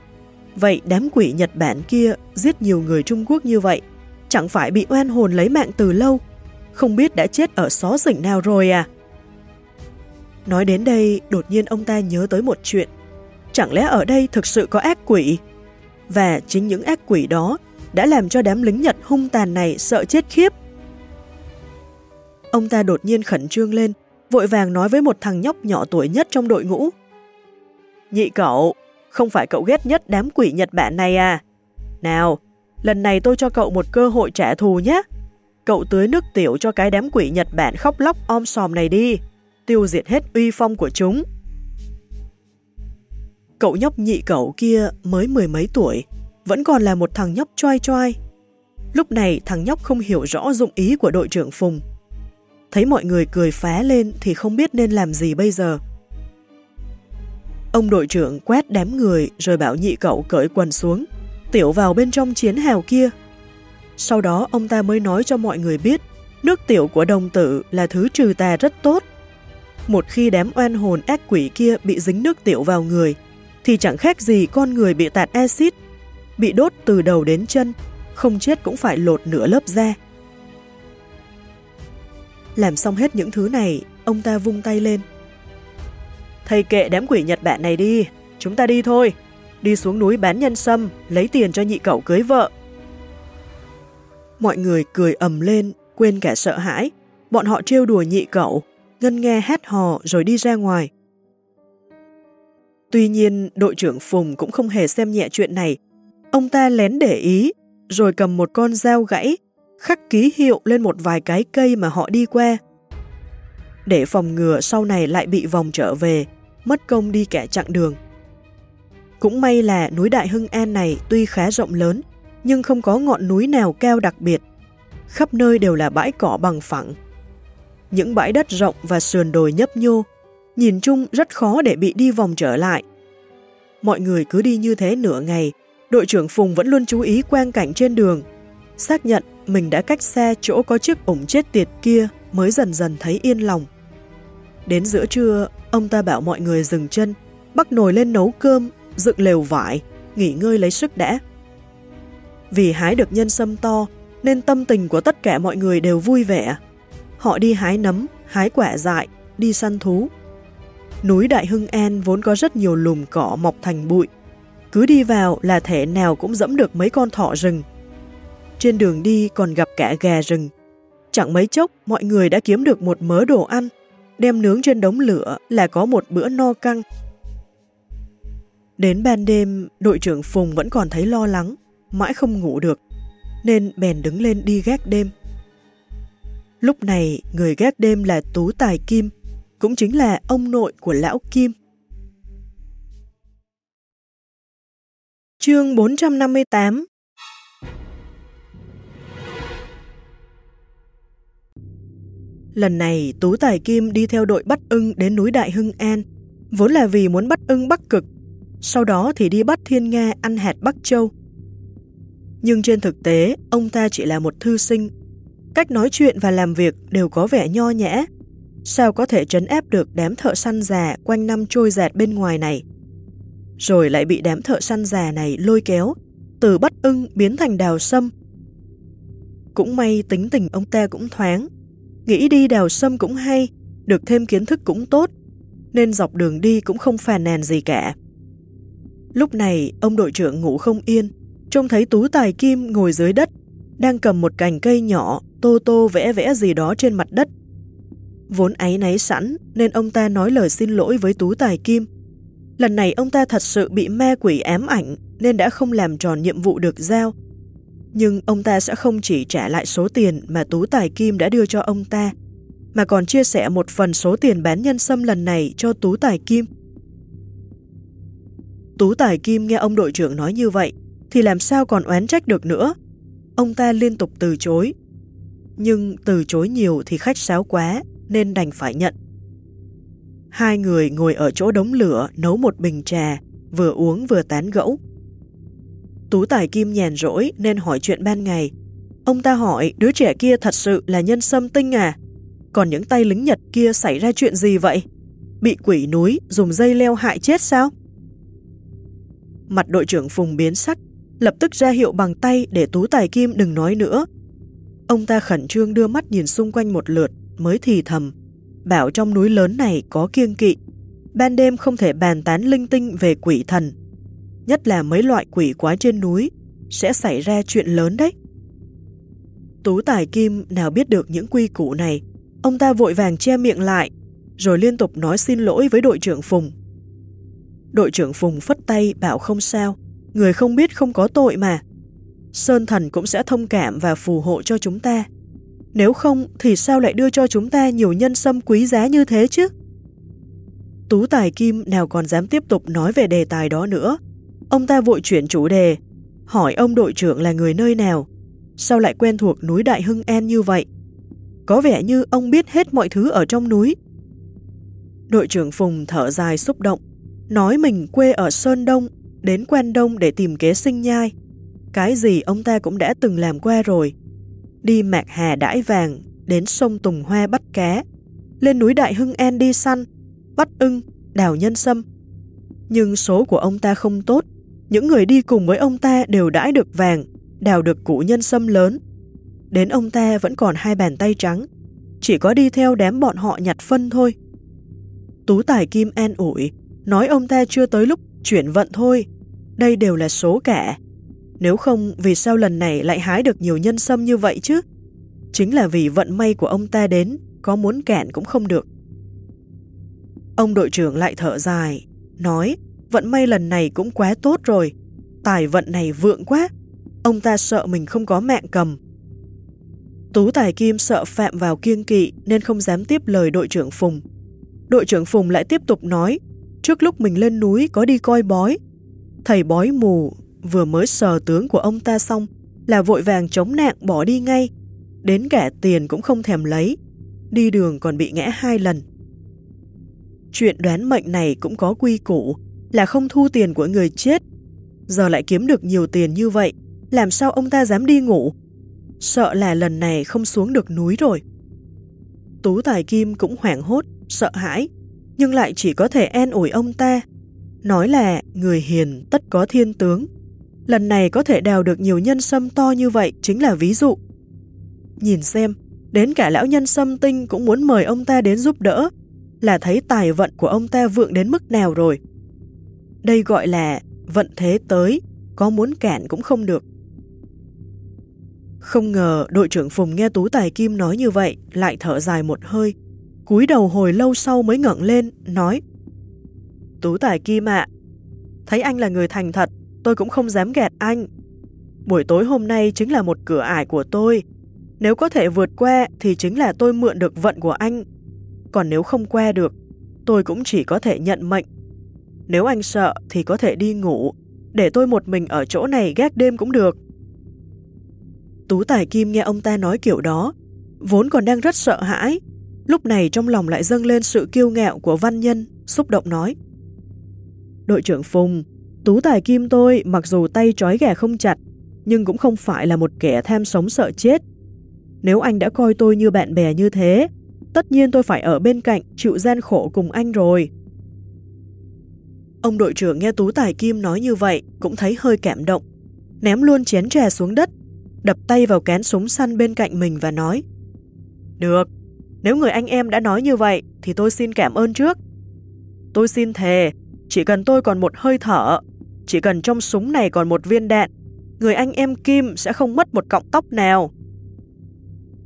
vậy đám quỷ Nhật Bản kia giết nhiều người Trung Quốc như vậy, chẳng phải bị oan hồn lấy mạng từ lâu, không biết đã chết ở xó rỉnh nào rồi à? Nói đến đây, đột nhiên ông ta nhớ tới một chuyện. Chẳng lẽ ở đây thực sự có ác quỷ? Và chính những ác quỷ đó đã làm cho đám lính Nhật hung tàn này sợ chết khiếp. Ông ta đột nhiên khẩn trương lên, vội vàng nói với một thằng nhóc nhỏ tuổi nhất trong đội ngũ. Nhị cậu, không phải cậu ghét nhất đám quỷ Nhật Bản này à? Nào, lần này tôi cho cậu một cơ hội trả thù nhé. Cậu tưới nước tiểu cho cái đám quỷ Nhật Bản khóc lóc om sòm này đi tiêu diệt hết uy phong của chúng. Cậu nhóc nhị cậu kia mới mười mấy tuổi, vẫn còn là một thằng nhóc choai choai. Lúc này thằng nhóc không hiểu rõ dụng ý của đội trưởng Phùng. Thấy mọi người cười phá lên thì không biết nên làm gì bây giờ. Ông đội trưởng quét đám người rồi bảo nhị cậu cởi quần xuống, tiểu vào bên trong chiến hào kia. Sau đó ông ta mới nói cho mọi người biết nước tiểu của đồng tử là thứ trừ tà rất tốt một khi đám oan hồn ác quỷ kia bị dính nước tiểu vào người, thì chẳng khác gì con người bị tạt axit, bị đốt từ đầu đến chân, không chết cũng phải lột nửa lớp da. Làm xong hết những thứ này, ông ta vung tay lên. Thầy kệ đám quỷ Nhật Bản này đi, chúng ta đi thôi. Đi xuống núi bán nhân sâm, lấy tiền cho nhị cậu cưới vợ. Mọi người cười ầm lên, quên cả sợ hãi. Bọn họ trêu đùa nhị cậu, ngân nghe hét hò rồi đi ra ngoài. Tuy nhiên, đội trưởng Phùng cũng không hề xem nhẹ chuyện này. Ông ta lén để ý, rồi cầm một con dao gãy, khắc ký hiệu lên một vài cái cây mà họ đi qua. Để phòng ngừa sau này lại bị vòng trở về, mất công đi cả chặng đường. Cũng may là núi Đại Hưng An này tuy khá rộng lớn, nhưng không có ngọn núi nào cao đặc biệt. Khắp nơi đều là bãi cỏ bằng phẳng, những bãi đất rộng và sườn đồi nhấp nhô, nhìn chung rất khó để bị đi vòng trở lại. Mọi người cứ đi như thế nửa ngày, đội trưởng Phùng vẫn luôn chú ý quang cảnh trên đường, xác nhận mình đã cách xe chỗ có chiếc ủng chết tiệt kia mới dần dần thấy yên lòng. Đến giữa trưa, ông ta bảo mọi người dừng chân, bắt nồi lên nấu cơm, dựng lều vải, nghỉ ngơi lấy sức đã. Vì hái được nhân sâm to, nên tâm tình của tất cả mọi người đều vui vẻ. Họ đi hái nấm, hái quả dại, đi săn thú. Núi Đại Hưng An vốn có rất nhiều lùm cỏ mọc thành bụi. Cứ đi vào là thể nào cũng dẫm được mấy con thỏ rừng. Trên đường đi còn gặp cả gà rừng. Chẳng mấy chốc, mọi người đã kiếm được một mớ đồ ăn, đem nướng trên đống lửa là có một bữa no căng. Đến ban đêm, đội trưởng Phùng vẫn còn thấy lo lắng, mãi không ngủ được, nên bèn đứng lên đi gác đêm. Lúc này, người gác đêm là Tú Tài Kim, cũng chính là ông nội của Lão Kim. Chương 458 Lần này Tú Tài Kim đi theo đội bắt ưng đến núi Đại Hưng An, vốn là vì muốn bắt ưng Bắc Cực, sau đó thì đi bắt Thiên Nga ăn hạt Bắc Châu. Nhưng trên thực tế, ông ta chỉ là một thư sinh. Cách nói chuyện và làm việc đều có vẻ nho nhã. Sao có thể trấn áp được đám thợ săn già quanh năm trôi dạt bên ngoài này? Rồi lại bị đám thợ săn già này lôi kéo, từ bắt ưng biến thành đào sâm. Cũng may tính tình ông ta cũng thoáng, nghĩ đi đào sâm cũng hay, được thêm kiến thức cũng tốt, nên dọc đường đi cũng không phàn nàn gì cả. Lúc này, ông đội trưởng ngủ không yên, trông thấy Tú Tài Kim ngồi dưới đất, đang cầm một cành cây nhỏ, tô tô vẽ vẽ gì đó trên mặt đất. Vốn áy náy sẵn nên ông ta nói lời xin lỗi với Tú Tài Kim. Lần này ông ta thật sự bị ma quỷ ám ảnh nên đã không làm tròn nhiệm vụ được giao. Nhưng ông ta sẽ không chỉ trả lại số tiền mà Tú Tài Kim đã đưa cho ông ta, mà còn chia sẻ một phần số tiền bán nhân sâm lần này cho Tú Tài Kim. Tú Tài Kim nghe ông đội trưởng nói như vậy, thì làm sao còn oán trách được nữa. Ông ta liên tục từ chối. Nhưng từ chối nhiều thì khách sáo quá, nên đành phải nhận. Hai người ngồi ở chỗ đống lửa nấu một bình trà, vừa uống vừa tán gẫu. Tú Tài Kim nhàn rỗi nên hỏi chuyện ban ngày. Ông ta hỏi đứa trẻ kia thật sự là nhân sâm tinh à? Còn những tay lính Nhật kia xảy ra chuyện gì vậy? Bị quỷ núi dùng dây leo hại chết sao? Mặt đội trưởng Phùng biến sắc, lập tức ra hiệu bằng tay để Tú Tài Kim đừng nói nữa. Ông ta khẩn trương đưa mắt nhìn xung quanh một lượt, mới thì thầm, bảo trong núi lớn này có kiêng kỵ, ban đêm không thể bàn tán linh tinh về quỷ thần, nhất là mấy loại quỷ quái trên núi, sẽ xảy ra chuyện lớn đấy. Tú Tài Kim nào biết được những quy củ này, ông ta vội vàng che miệng lại, rồi liên tục nói xin lỗi với đội trưởng Phùng. Đội trưởng Phùng phất tay bảo không sao, người không biết không có tội mà. Sơn thần cũng sẽ thông cảm và phù hộ cho chúng ta. Nếu không thì sao lại đưa cho chúng ta nhiều nhân sâm quý giá như thế chứ? Tú Tài Kim nào còn dám tiếp tục nói về đề tài đó nữa. Ông ta vội chuyển chủ đề, hỏi ông đội trưởng là người nơi nào, sao lại quen thuộc núi Đại Hưng En như vậy? Có vẻ như ông biết hết mọi thứ ở trong núi. Đội trưởng Phùng thở dài xúc động, nói mình quê ở Sơn Đông, đến Quen Đông để tìm kế sinh nhai. Cái gì ông ta cũng đã từng làm qua rồi. Đi mạc hà đãi vàng, đến sông Tùng Hoa bắt cá, lên núi Đại Hưng En đi săn, bắt ưng, đào nhân sâm. Nhưng số của ông ta không tốt, những người đi cùng với ông ta đều đãi được vàng, đào được củ nhân sâm lớn. Đến ông ta vẫn còn hai bàn tay trắng, chỉ có đi theo đám bọn họ nhặt phân thôi. Tú Tài Kim an ủi, nói ông ta chưa tới lúc chuyển vận thôi, đây đều là số cả. Nếu không, vì sao lần này lại hái được nhiều nhân sâm như vậy chứ? Chính là vì vận may của ông ta đến, có muốn cản cũng không được. Ông đội trưởng lại thở dài, nói vận may lần này cũng quá tốt rồi, tài vận này vượng quá, ông ta sợ mình không có mạng cầm. Tú Tài Kim sợ phạm vào kiêng kỵ nên không dám tiếp lời đội trưởng Phùng. Đội trưởng Phùng lại tiếp tục nói, trước lúc mình lên núi có đi coi bói, thầy bói mù vừa mới sờ tướng của ông ta xong là vội vàng chống nạn bỏ đi ngay, đến cả tiền cũng không thèm lấy, đi đường còn bị ngã hai lần. Chuyện đoán mệnh này cũng có quy củ, là không thu tiền của người chết. Giờ lại kiếm được nhiều tiền như vậy, làm sao ông ta dám đi ngủ? Sợ là lần này không xuống được núi rồi. Tú Tài Kim cũng hoảng hốt, sợ hãi, nhưng lại chỉ có thể an ủi ông ta. Nói là người hiền tất có thiên tướng. Lần này có thể đào được nhiều nhân sâm to như vậy chính là ví dụ. Nhìn xem, đến cả lão nhân sâm tinh cũng muốn mời ông ta đến giúp đỡ, là thấy tài vận của ông ta vượng đến mức nào rồi. Đây gọi là vận thế tới, có muốn cản cũng không được. Không ngờ đội trưởng Phùng nghe Tú Tài Kim nói như vậy, lại thở dài một hơi, cúi đầu hồi lâu sau mới ngẩng lên, nói Tú Tài Kim ạ, thấy anh là người thành thật, tôi cũng không dám gạt anh. Buổi tối hôm nay chính là một cửa ải của tôi. Nếu có thể vượt qua thì chính là tôi mượn được vận của anh. Còn nếu không qua được, tôi cũng chỉ có thể nhận mệnh nếu anh sợ thì có thể đi ngủ, để tôi một mình ở chỗ này gác đêm cũng được. Tú Tài Kim nghe ông ta nói kiểu đó, vốn còn đang rất sợ hãi, lúc này trong lòng lại dâng lên sự kiêu ngạo của văn nhân, xúc động nói. Đội trưởng Phùng, Tú Tài Kim tôi mặc dù tay trói gà không chặt, nhưng cũng không phải là một kẻ tham sống sợ chết. Nếu anh đã coi tôi như bạn bè như thế, tất nhiên tôi phải ở bên cạnh chịu gian khổ cùng anh rồi. Ông đội trưởng nghe Tú Tài Kim nói như vậy cũng thấy hơi cảm động, ném luôn chén trà xuống đất, đập tay vào cán súng săn bên cạnh mình và nói Được, nếu người anh em đã nói như vậy thì tôi xin cảm ơn trước. Tôi xin thề, chỉ cần tôi còn một hơi thở, chỉ cần trong súng này còn một viên đạn, người anh em Kim sẽ không mất một cọng tóc nào.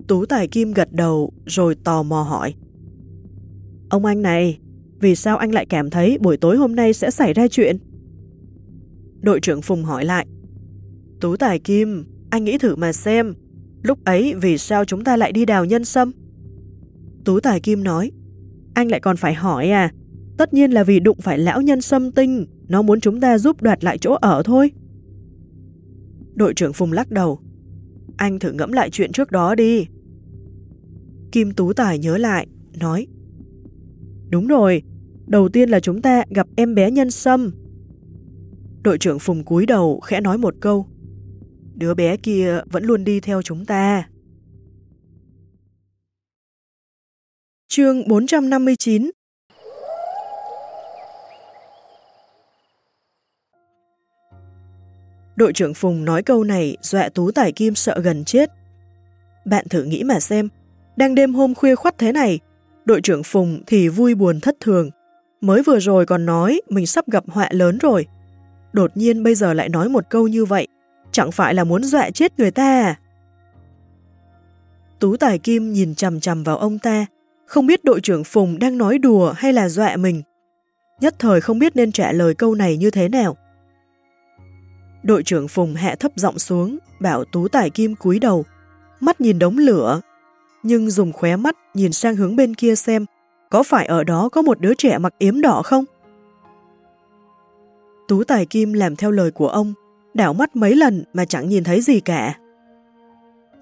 Tú Tài Kim gật đầu rồi tò mò hỏi. Ông anh này, vì sao anh lại cảm thấy buổi tối hôm nay sẽ xảy ra chuyện? Đội trưởng Phùng hỏi lại. Tú Tài Kim, anh nghĩ thử mà xem, lúc ấy vì sao chúng ta lại đi đào nhân sâm? Tú Tài Kim nói, anh lại còn phải hỏi à, tất nhiên là vì đụng phải lão nhân sâm tinh, nó muốn chúng ta giúp đoạt lại chỗ ở thôi. Đội trưởng Phùng lắc đầu, anh thử ngẫm lại chuyện trước đó đi. Kim Tú Tài nhớ lại, nói, Đúng rồi, đầu tiên là chúng ta gặp em bé nhân sâm. Đội trưởng Phùng cúi đầu khẽ nói một câu, Đứa bé kia vẫn luôn đi theo chúng ta. Chương 459 Đội trưởng Phùng nói câu này dọa Tú Tài Kim sợ gần chết. Bạn thử nghĩ mà xem, đang đêm hôm khuya khoắt thế này, đội trưởng Phùng thì vui buồn thất thường. Mới vừa rồi còn nói mình sắp gặp họa lớn rồi. Đột nhiên bây giờ lại nói một câu như vậy, chẳng phải là muốn dọa chết người ta à? Tú Tài Kim nhìn chầm chầm vào ông ta, không biết đội trưởng Phùng đang nói đùa hay là dọa mình. Nhất thời không biết nên trả lời câu này như thế nào. Đội trưởng Phùng hạ thấp giọng xuống, bảo Tú Tài Kim cúi đầu, mắt nhìn đống lửa, nhưng dùng khóe mắt nhìn sang hướng bên kia xem có phải ở đó có một đứa trẻ mặc yếm đỏ không? Tú Tài Kim làm theo lời của ông, đảo mắt mấy lần mà chẳng nhìn thấy gì cả.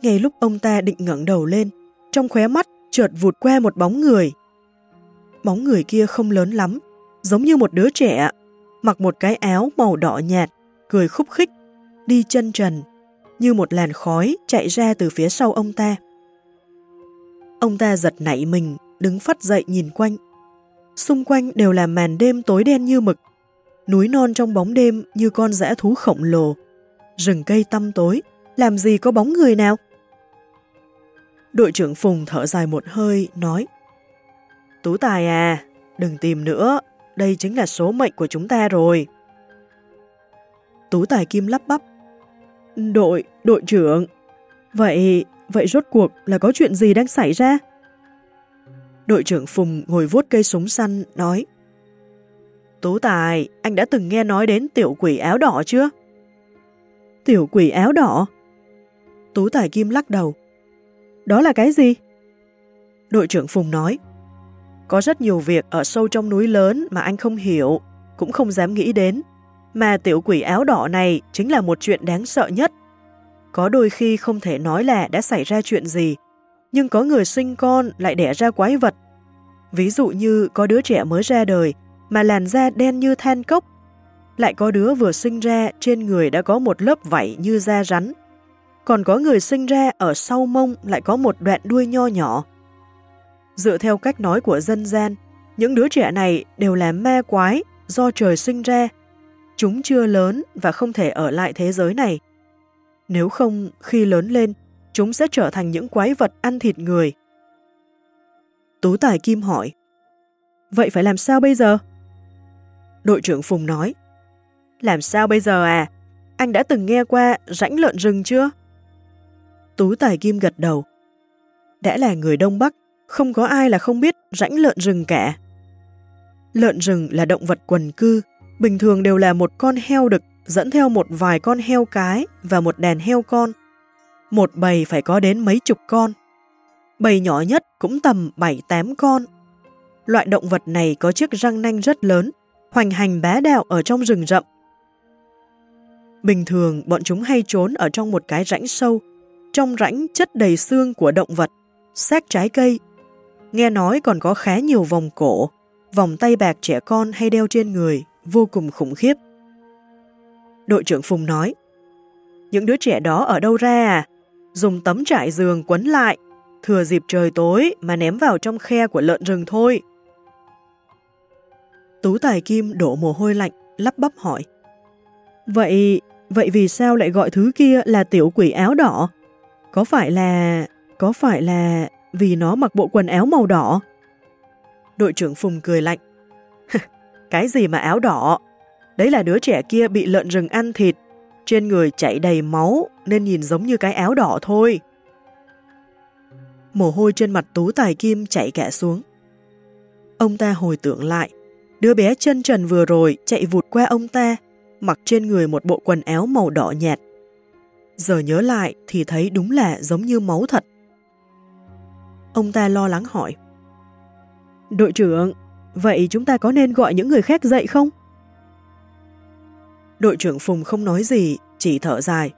Ngay lúc ông ta định ngẩng đầu lên, trong khóe mắt chợt vụt qua một bóng người. Bóng người kia không lớn lắm, giống như một đứa trẻ, mặc một cái áo màu đỏ nhạt, cười khúc khích, đi chân trần, như một làn khói chạy ra từ phía sau ông ta. Ông ta giật nảy mình, đứng phát dậy nhìn quanh. Xung quanh đều là màn đêm tối đen như mực, núi non trong bóng đêm như con dã thú khổng lồ, rừng cây tăm tối, làm gì có bóng người nào? Đội trưởng Phùng thở dài một hơi, nói Tú Tài à, đừng tìm nữa, đây chính là số mệnh của chúng ta rồi. Tú Tài Kim lắp bắp Đội, đội trưởng, vậy, vậy rốt cuộc là có chuyện gì đang xảy ra? Đội trưởng Phùng ngồi vuốt cây súng săn, nói Tú Tài, anh đã từng nghe nói đến tiểu quỷ áo đỏ chưa? Tiểu quỷ áo đỏ? Tú Tài Kim lắc đầu. Đó là cái gì? Đội trưởng Phùng nói, có rất nhiều việc ở sâu trong núi lớn mà anh không hiểu, cũng không dám nghĩ đến, mà tiểu quỷ áo đỏ này chính là một chuyện đáng sợ nhất. Có đôi khi không thể nói là đã xảy ra chuyện gì, nhưng có người sinh con lại đẻ ra quái vật. Ví dụ như có đứa trẻ mới ra đời mà làn da đen như than cốc, lại có đứa vừa sinh ra trên người đã có một lớp vảy như da rắn, còn có người sinh ra ở sau mông lại có một đoạn đuôi nho nhỏ. Dựa theo cách nói của dân gian, những đứa trẻ này đều là ma quái do trời sinh ra. Chúng chưa lớn và không thể ở lại thế giới này. Nếu không, khi lớn lên, chúng sẽ trở thành những quái vật ăn thịt người. Tú Tài Kim hỏi, Vậy phải làm sao bây giờ? Đội trưởng Phùng nói, Làm sao bây giờ à? Anh đã từng nghe qua rãnh lợn rừng chưa? Tú Tài Kim gật đầu. Đã là người Đông Bắc, không có ai là không biết rãnh lợn rừng cả. Lợn rừng là động vật quần cư, bình thường đều là một con heo đực dẫn theo một vài con heo cái và một đàn heo con. Một bầy phải có đến mấy chục con. Bầy nhỏ nhất cũng tầm 7-8 con. Loại động vật này có chiếc răng nanh rất lớn, hoành hành bé đèo ở trong rừng rậm. Bình thường bọn chúng hay trốn ở trong một cái rãnh sâu, trong rãnh chất đầy xương của động vật, xác trái cây. Nghe nói còn có khá nhiều vòng cổ, vòng tay bạc trẻ con hay đeo trên người, vô cùng khủng khiếp. Đội trưởng Phùng nói, những đứa trẻ đó ở đâu ra à? Dùng tấm trải giường quấn lại, thừa dịp trời tối mà ném vào trong khe của lợn rừng thôi. Tú Tài Kim đổ mồ hôi lạnh, lắp bắp hỏi. Vậy, vậy vì sao lại gọi thứ kia là tiểu quỷ áo đỏ? Có phải là... có phải là vì nó mặc bộ quần áo màu đỏ? Đội trưởng Phùng cười lạnh. Cái gì mà áo đỏ? Đấy là đứa trẻ kia bị lợn rừng ăn thịt, trên người chảy đầy máu nên nhìn giống như cái áo đỏ thôi. Mồ hôi trên mặt Tú Tài Kim chảy cả xuống. Ông ta hồi tưởng lại, đứa bé chân trần vừa rồi chạy vụt qua ông ta, mặc trên người một bộ quần áo màu đỏ nhạt. Giờ nhớ lại thì thấy đúng là giống như máu thật. Ông ta lo lắng hỏi. Đội trưởng, vậy chúng ta có nên gọi những người khác dậy không? Đội trưởng Phùng không nói gì, chỉ thở dài.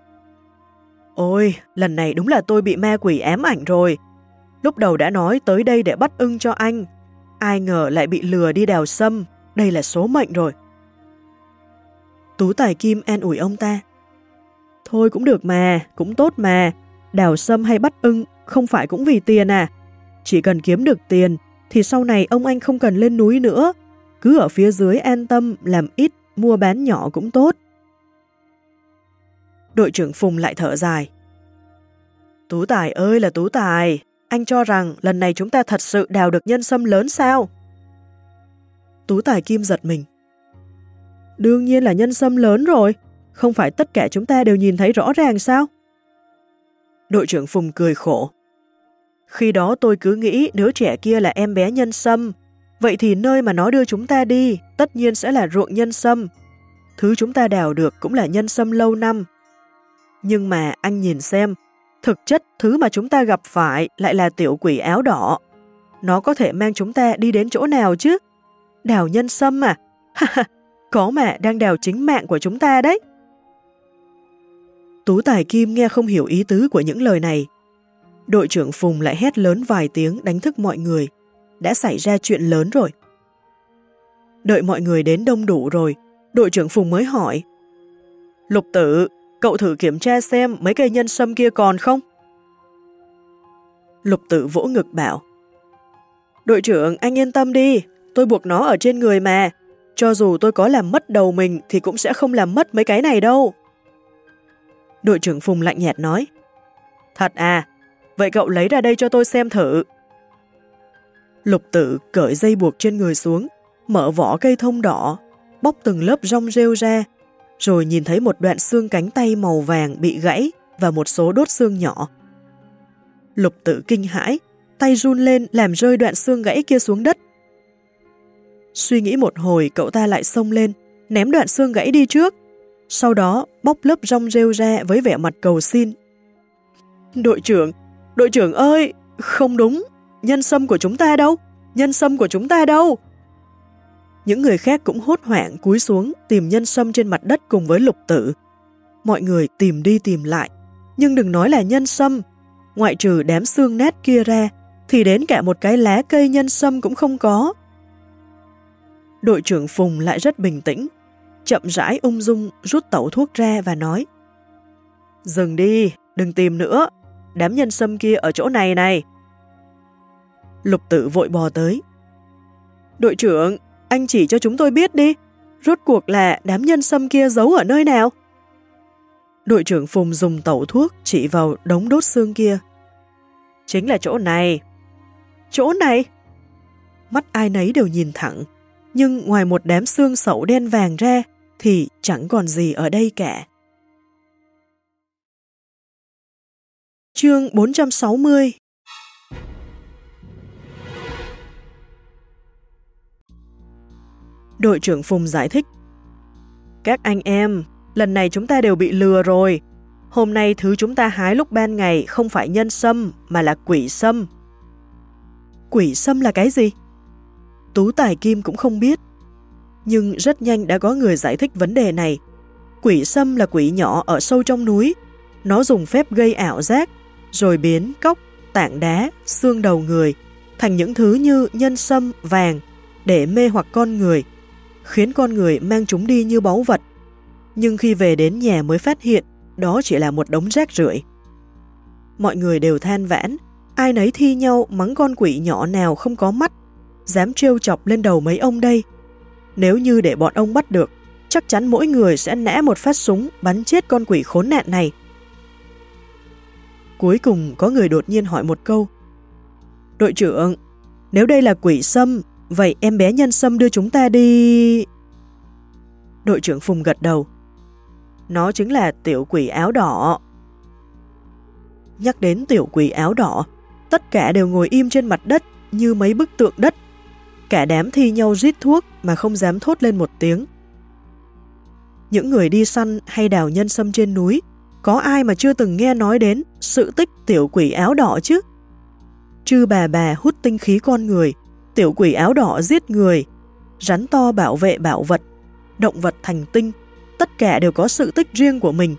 Ôi, lần này đúng là tôi bị ma quỷ ém ảnh rồi. Lúc đầu đã nói tới đây để bắt ưng cho anh. Ai ngờ lại bị lừa đi đào sâm. Đây là số mệnh rồi. Tú Tài Kim an ủi ông ta. Thôi cũng được mà, cũng tốt mà. Đào sâm hay bắt ưng không phải cũng vì tiền à. Chỉ cần kiếm được tiền thì sau này ông anh không cần lên núi nữa. Cứ ở phía dưới an tâm làm ít mua bán nhỏ cũng tốt. Đội trưởng Phùng lại thở dài. Tú Tài ơi là Tú Tài, anh cho rằng lần này chúng ta thật sự đào được nhân sâm lớn sao? Tú Tài Kim giật mình. Đương nhiên là nhân sâm lớn rồi, không phải tất cả chúng ta đều nhìn thấy rõ ràng sao? Đội trưởng Phùng cười khổ. Khi đó tôi cứ nghĩ đứa trẻ kia là em bé nhân sâm, vậy thì nơi mà nó đưa chúng ta đi tất nhiên sẽ là ruộng nhân sâm. Thứ chúng ta đào được cũng là nhân sâm lâu năm. Nhưng mà anh nhìn xem, thực chất thứ mà chúng ta gặp phải lại là tiểu quỷ áo đỏ. Nó có thể mang chúng ta đi đến chỗ nào chứ? Đào nhân sâm à? có mà đang đào chính mạng của chúng ta đấy. Tú Tài Kim nghe không hiểu ý tứ của những lời này. Đội trưởng Phùng lại hét lớn vài tiếng đánh thức mọi người. Đã xảy ra chuyện lớn rồi. Đợi mọi người đến đông đủ rồi, đội trưởng Phùng mới hỏi. Lục tử, cậu thử kiểm tra xem mấy cây nhân sâm kia còn không? Lục tử vỗ ngực bảo. Đội trưởng, anh yên tâm đi, tôi buộc nó ở trên người mà. Cho dù tôi có làm mất đầu mình thì cũng sẽ không làm mất mấy cái này đâu. Đội trưởng Phùng lạnh nhạt nói. Thật à, vậy cậu lấy ra đây cho tôi xem thử. Lục tử cởi dây buộc trên người xuống, mở vỏ cây thông đỏ, bóc từng lớp rong rêu ra, rồi nhìn thấy một đoạn xương cánh tay màu vàng bị gãy và một số đốt xương nhỏ. Lục tử kinh hãi, tay run lên làm rơi đoạn xương gãy kia xuống đất. Suy nghĩ một hồi cậu ta lại xông lên, ném đoạn xương gãy đi trước, sau đó bóc lớp rong rêu ra với vẻ mặt cầu xin. Đội trưởng, đội trưởng ơi, không đúng, nhân sâm của chúng ta đâu, nhân sâm của chúng ta đâu. Những người khác cũng hốt hoảng cúi xuống tìm nhân sâm trên mặt đất cùng với lục tử. Mọi người tìm đi tìm lại, nhưng đừng nói là nhân sâm. Ngoại trừ đám xương nét kia ra, thì đến cả một cái lá cây nhân sâm cũng không có. Đội trưởng Phùng lại rất bình tĩnh, chậm rãi ung dung rút tẩu thuốc ra và nói Dừng đi, đừng tìm nữa, đám nhân sâm kia ở chỗ này này. Lục tử vội bò tới. Đội trưởng, anh chỉ cho chúng tôi biết đi, rốt cuộc là đám nhân sâm kia giấu ở nơi nào? Đội trưởng Phùng dùng tẩu thuốc chỉ vào đống đốt xương kia. Chính là chỗ này. Chỗ này? Mắt ai nấy đều nhìn thẳng, nhưng ngoài một đám xương sậu đen vàng ra thì chẳng còn gì ở đây cả. Chương 460 Đội trưởng Phùng giải thích. Các anh em, lần này chúng ta đều bị lừa rồi. Hôm nay thứ chúng ta hái lúc ban ngày không phải nhân sâm mà là quỷ sâm. Quỷ sâm là cái gì? Tú Tài Kim cũng không biết. Nhưng rất nhanh đã có người giải thích vấn đề này. Quỷ sâm là quỷ nhỏ ở sâu trong núi. Nó dùng phép gây ảo giác, rồi biến cốc, tảng đá, xương đầu người thành những thứ như nhân sâm, vàng để mê hoặc con người, khiến con người mang chúng đi như báu vật. Nhưng khi về đến nhà mới phát hiện đó chỉ là một đống rác rưởi. Mọi người đều than vãn, ai nấy thi nhau mắng con quỷ nhỏ nào không có mắt, dám trêu chọc lên đầu mấy ông đây. Nếu như để bọn ông bắt được, chắc chắn mỗi người sẽ nã một phát súng bắn chết con quỷ khốn nạn này. Cuối cùng có người đột nhiên hỏi một câu. Đội trưởng, nếu đây là quỷ sâm, vậy em bé nhân sâm đưa chúng ta đi... Đội trưởng Phùng gật đầu. Nó chính là tiểu quỷ áo đỏ. Nhắc đến tiểu quỷ áo đỏ, tất cả đều ngồi im trên mặt đất như mấy bức tượng đất. Cả đám thi nhau rít thuốc mà không dám thốt lên một tiếng. Những người đi săn hay đào nhân sâm trên núi, có ai mà chưa từng nghe nói đến sự tích tiểu quỷ áo đỏ chứ? Chư bà bà hút tinh khí con người, tiểu quỷ áo đỏ giết người, rắn to bảo vệ bảo vật, động vật thành tinh, tất cả đều có sự tích riêng của mình.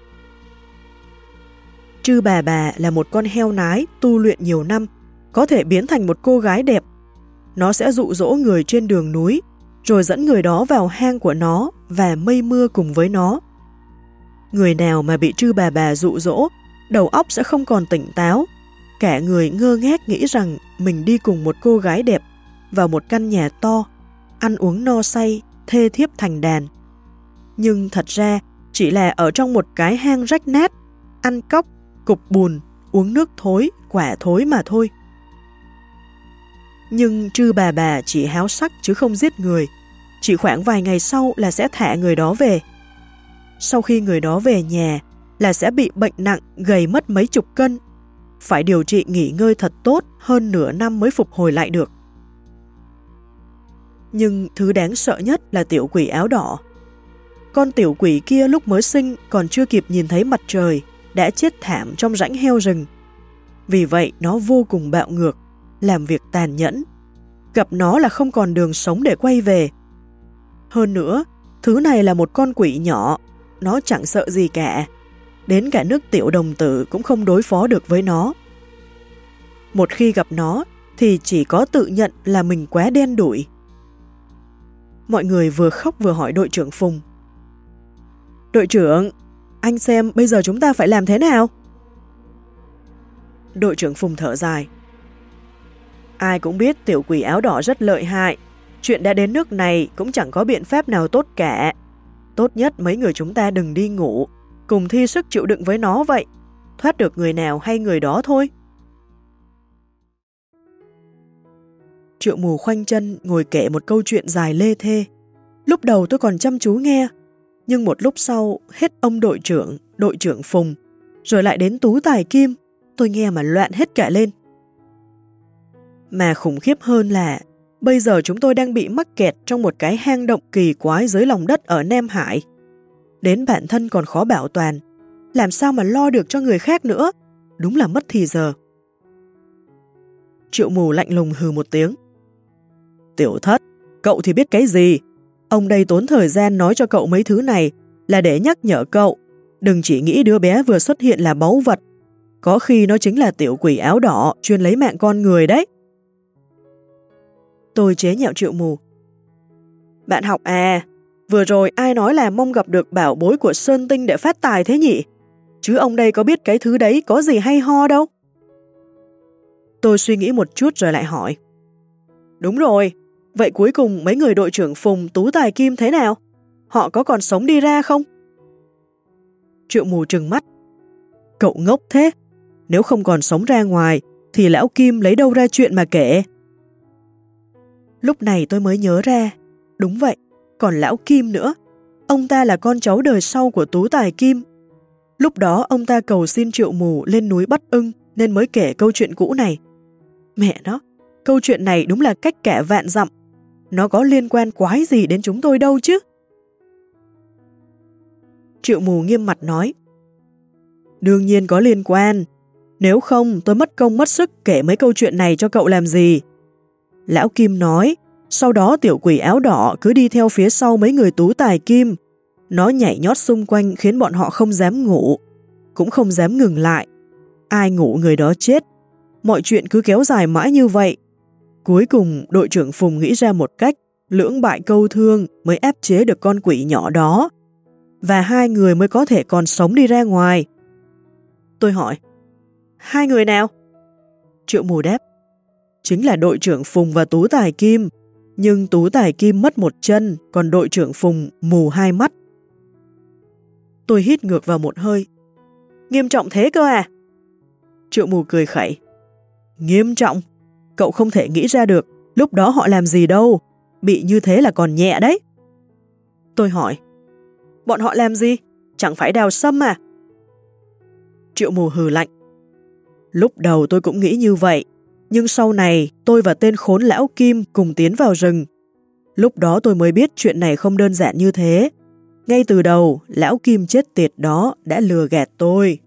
Chư bà bà là một con heo nái tu luyện nhiều năm, có thể biến thành một cô gái đẹp. Nó sẽ dụ dỗ người trên đường núi, rồi dẫn người đó vào hang của nó và mây mưa cùng với nó. Người nào mà bị chư bà bà dụ dỗ, đầu óc sẽ không còn tỉnh táo. Cả người ngơ ngác nghĩ rằng mình đi cùng một cô gái đẹp vào một căn nhà to, ăn uống no say, thê thiếp thành đàn. Nhưng thật ra chỉ là ở trong một cái hang rách nát, ăn cốc, cục bùn, uống nước thối, quả thối mà thôi. Nhưng trư bà bà chỉ háo sắc chứ không giết người, chỉ khoảng vài ngày sau là sẽ thả người đó về. Sau khi người đó về nhà là sẽ bị bệnh nặng gầy mất mấy chục cân, phải điều trị nghỉ ngơi thật tốt hơn nửa năm mới phục hồi lại được. Nhưng thứ đáng sợ nhất là tiểu quỷ áo đỏ. Con tiểu quỷ kia lúc mới sinh còn chưa kịp nhìn thấy mặt trời, đã chết thảm trong rãnh heo rừng. Vì vậy nó vô cùng bạo ngược, làm việc tàn nhẫn. Gặp nó là không còn đường sống để quay về. Hơn nữa, thứ này là một con quỷ nhỏ, nó chẳng sợ gì cả. Đến cả nước tiểu đồng tử cũng không đối phó được với nó. Một khi gặp nó, thì chỉ có tự nhận là mình quá đen đủi. Mọi người vừa khóc vừa hỏi đội trưởng Phùng. Đội trưởng, anh xem bây giờ chúng ta phải làm thế nào? Đội trưởng Phùng thở dài. Ai cũng biết tiểu quỷ áo đỏ rất lợi hại. Chuyện đã đến nước này cũng chẳng có biện pháp nào tốt cả. Tốt nhất mấy người chúng ta đừng đi ngủ, cùng thi sức chịu đựng với nó vậy. Thoát được người nào hay người đó thôi. Triệu mù khoanh chân ngồi kể một câu chuyện dài lê thê. Lúc đầu tôi còn chăm chú nghe, nhưng một lúc sau hết ông đội trưởng, đội trưởng Phùng, rồi lại đến Tú Tài Kim, tôi nghe mà loạn hết cả lên. Mà khủng khiếp hơn là bây giờ chúng tôi đang bị mắc kẹt trong một cái hang động kỳ quái dưới lòng đất ở Nam Hải. Đến bản thân còn khó bảo toàn, làm sao mà lo được cho người khác nữa, đúng là mất thì giờ. Triệu mù lạnh lùng hừ một tiếng. Tiểu thất, cậu thì biết cái gì? Ông đây tốn thời gian nói cho cậu mấy thứ này là để nhắc nhở cậu, đừng chỉ nghĩ đứa bé vừa xuất hiện là báu vật. Có khi nó chính là tiểu quỷ áo đỏ chuyên lấy mạng con người đấy. Tôi chế nhạo triệu mù. Bạn học à, vừa rồi ai nói là mong gặp được bảo bối của Sơn Tinh để phát tài thế nhỉ? Chứ ông đây có biết cái thứ đấy có gì hay ho đâu. Tôi suy nghĩ một chút rồi lại hỏi. Đúng rồi, Vậy cuối cùng mấy người đội trưởng Phùng Tú Tài Kim thế nào? Họ có còn sống đi ra không? Triệu mù trừng mắt. Cậu ngốc thế. Nếu không còn sống ra ngoài, thì lão Kim lấy đâu ra chuyện mà kể? Lúc này tôi mới nhớ ra. Đúng vậy, còn lão Kim nữa. Ông ta là con cháu đời sau của Tú Tài Kim. Lúc đó ông ta cầu xin triệu mù lên núi bắt ưng nên mới kể câu chuyện cũ này. Mẹ nó, câu chuyện này đúng là cách kẻ vạn dặm nó có liên quan quái gì đến chúng tôi đâu chứ? Triệu mù nghiêm mặt nói. Đương nhiên có liên quan. Nếu không tôi mất công mất sức kể mấy câu chuyện này cho cậu làm gì. Lão Kim nói, sau đó tiểu quỷ áo đỏ cứ đi theo phía sau mấy người tú tài Kim. Nó nhảy nhót xung quanh khiến bọn họ không dám ngủ, cũng không dám ngừng lại. Ai ngủ người đó chết. Mọi chuyện cứ kéo dài mãi như vậy. Cuối cùng, đội trưởng Phùng nghĩ ra một cách, lưỡng bại câu thương mới áp chế được con quỷ nhỏ đó. Và hai người mới có thể còn sống đi ra ngoài. Tôi hỏi, hai người nào? Triệu mù đáp, chính là đội trưởng Phùng và Tú Tài Kim, nhưng Tú Tài Kim mất một chân, còn đội trưởng Phùng mù hai mắt. Tôi hít ngược vào một hơi. Nghiêm trọng thế cơ à? Triệu mù cười khẩy. Nghiêm trọng? Cậu không thể nghĩ ra được, lúc đó họ làm gì đâu, bị như thế là còn nhẹ đấy. Tôi hỏi, bọn họ làm gì? Chẳng phải đào sâm à? Triệu mù hừ lạnh. Lúc đầu tôi cũng nghĩ như vậy, nhưng sau này tôi và tên khốn lão Kim cùng tiến vào rừng. Lúc đó tôi mới biết chuyện này không đơn giản như thế. Ngay từ đầu, lão Kim chết tiệt đó đã lừa gạt tôi.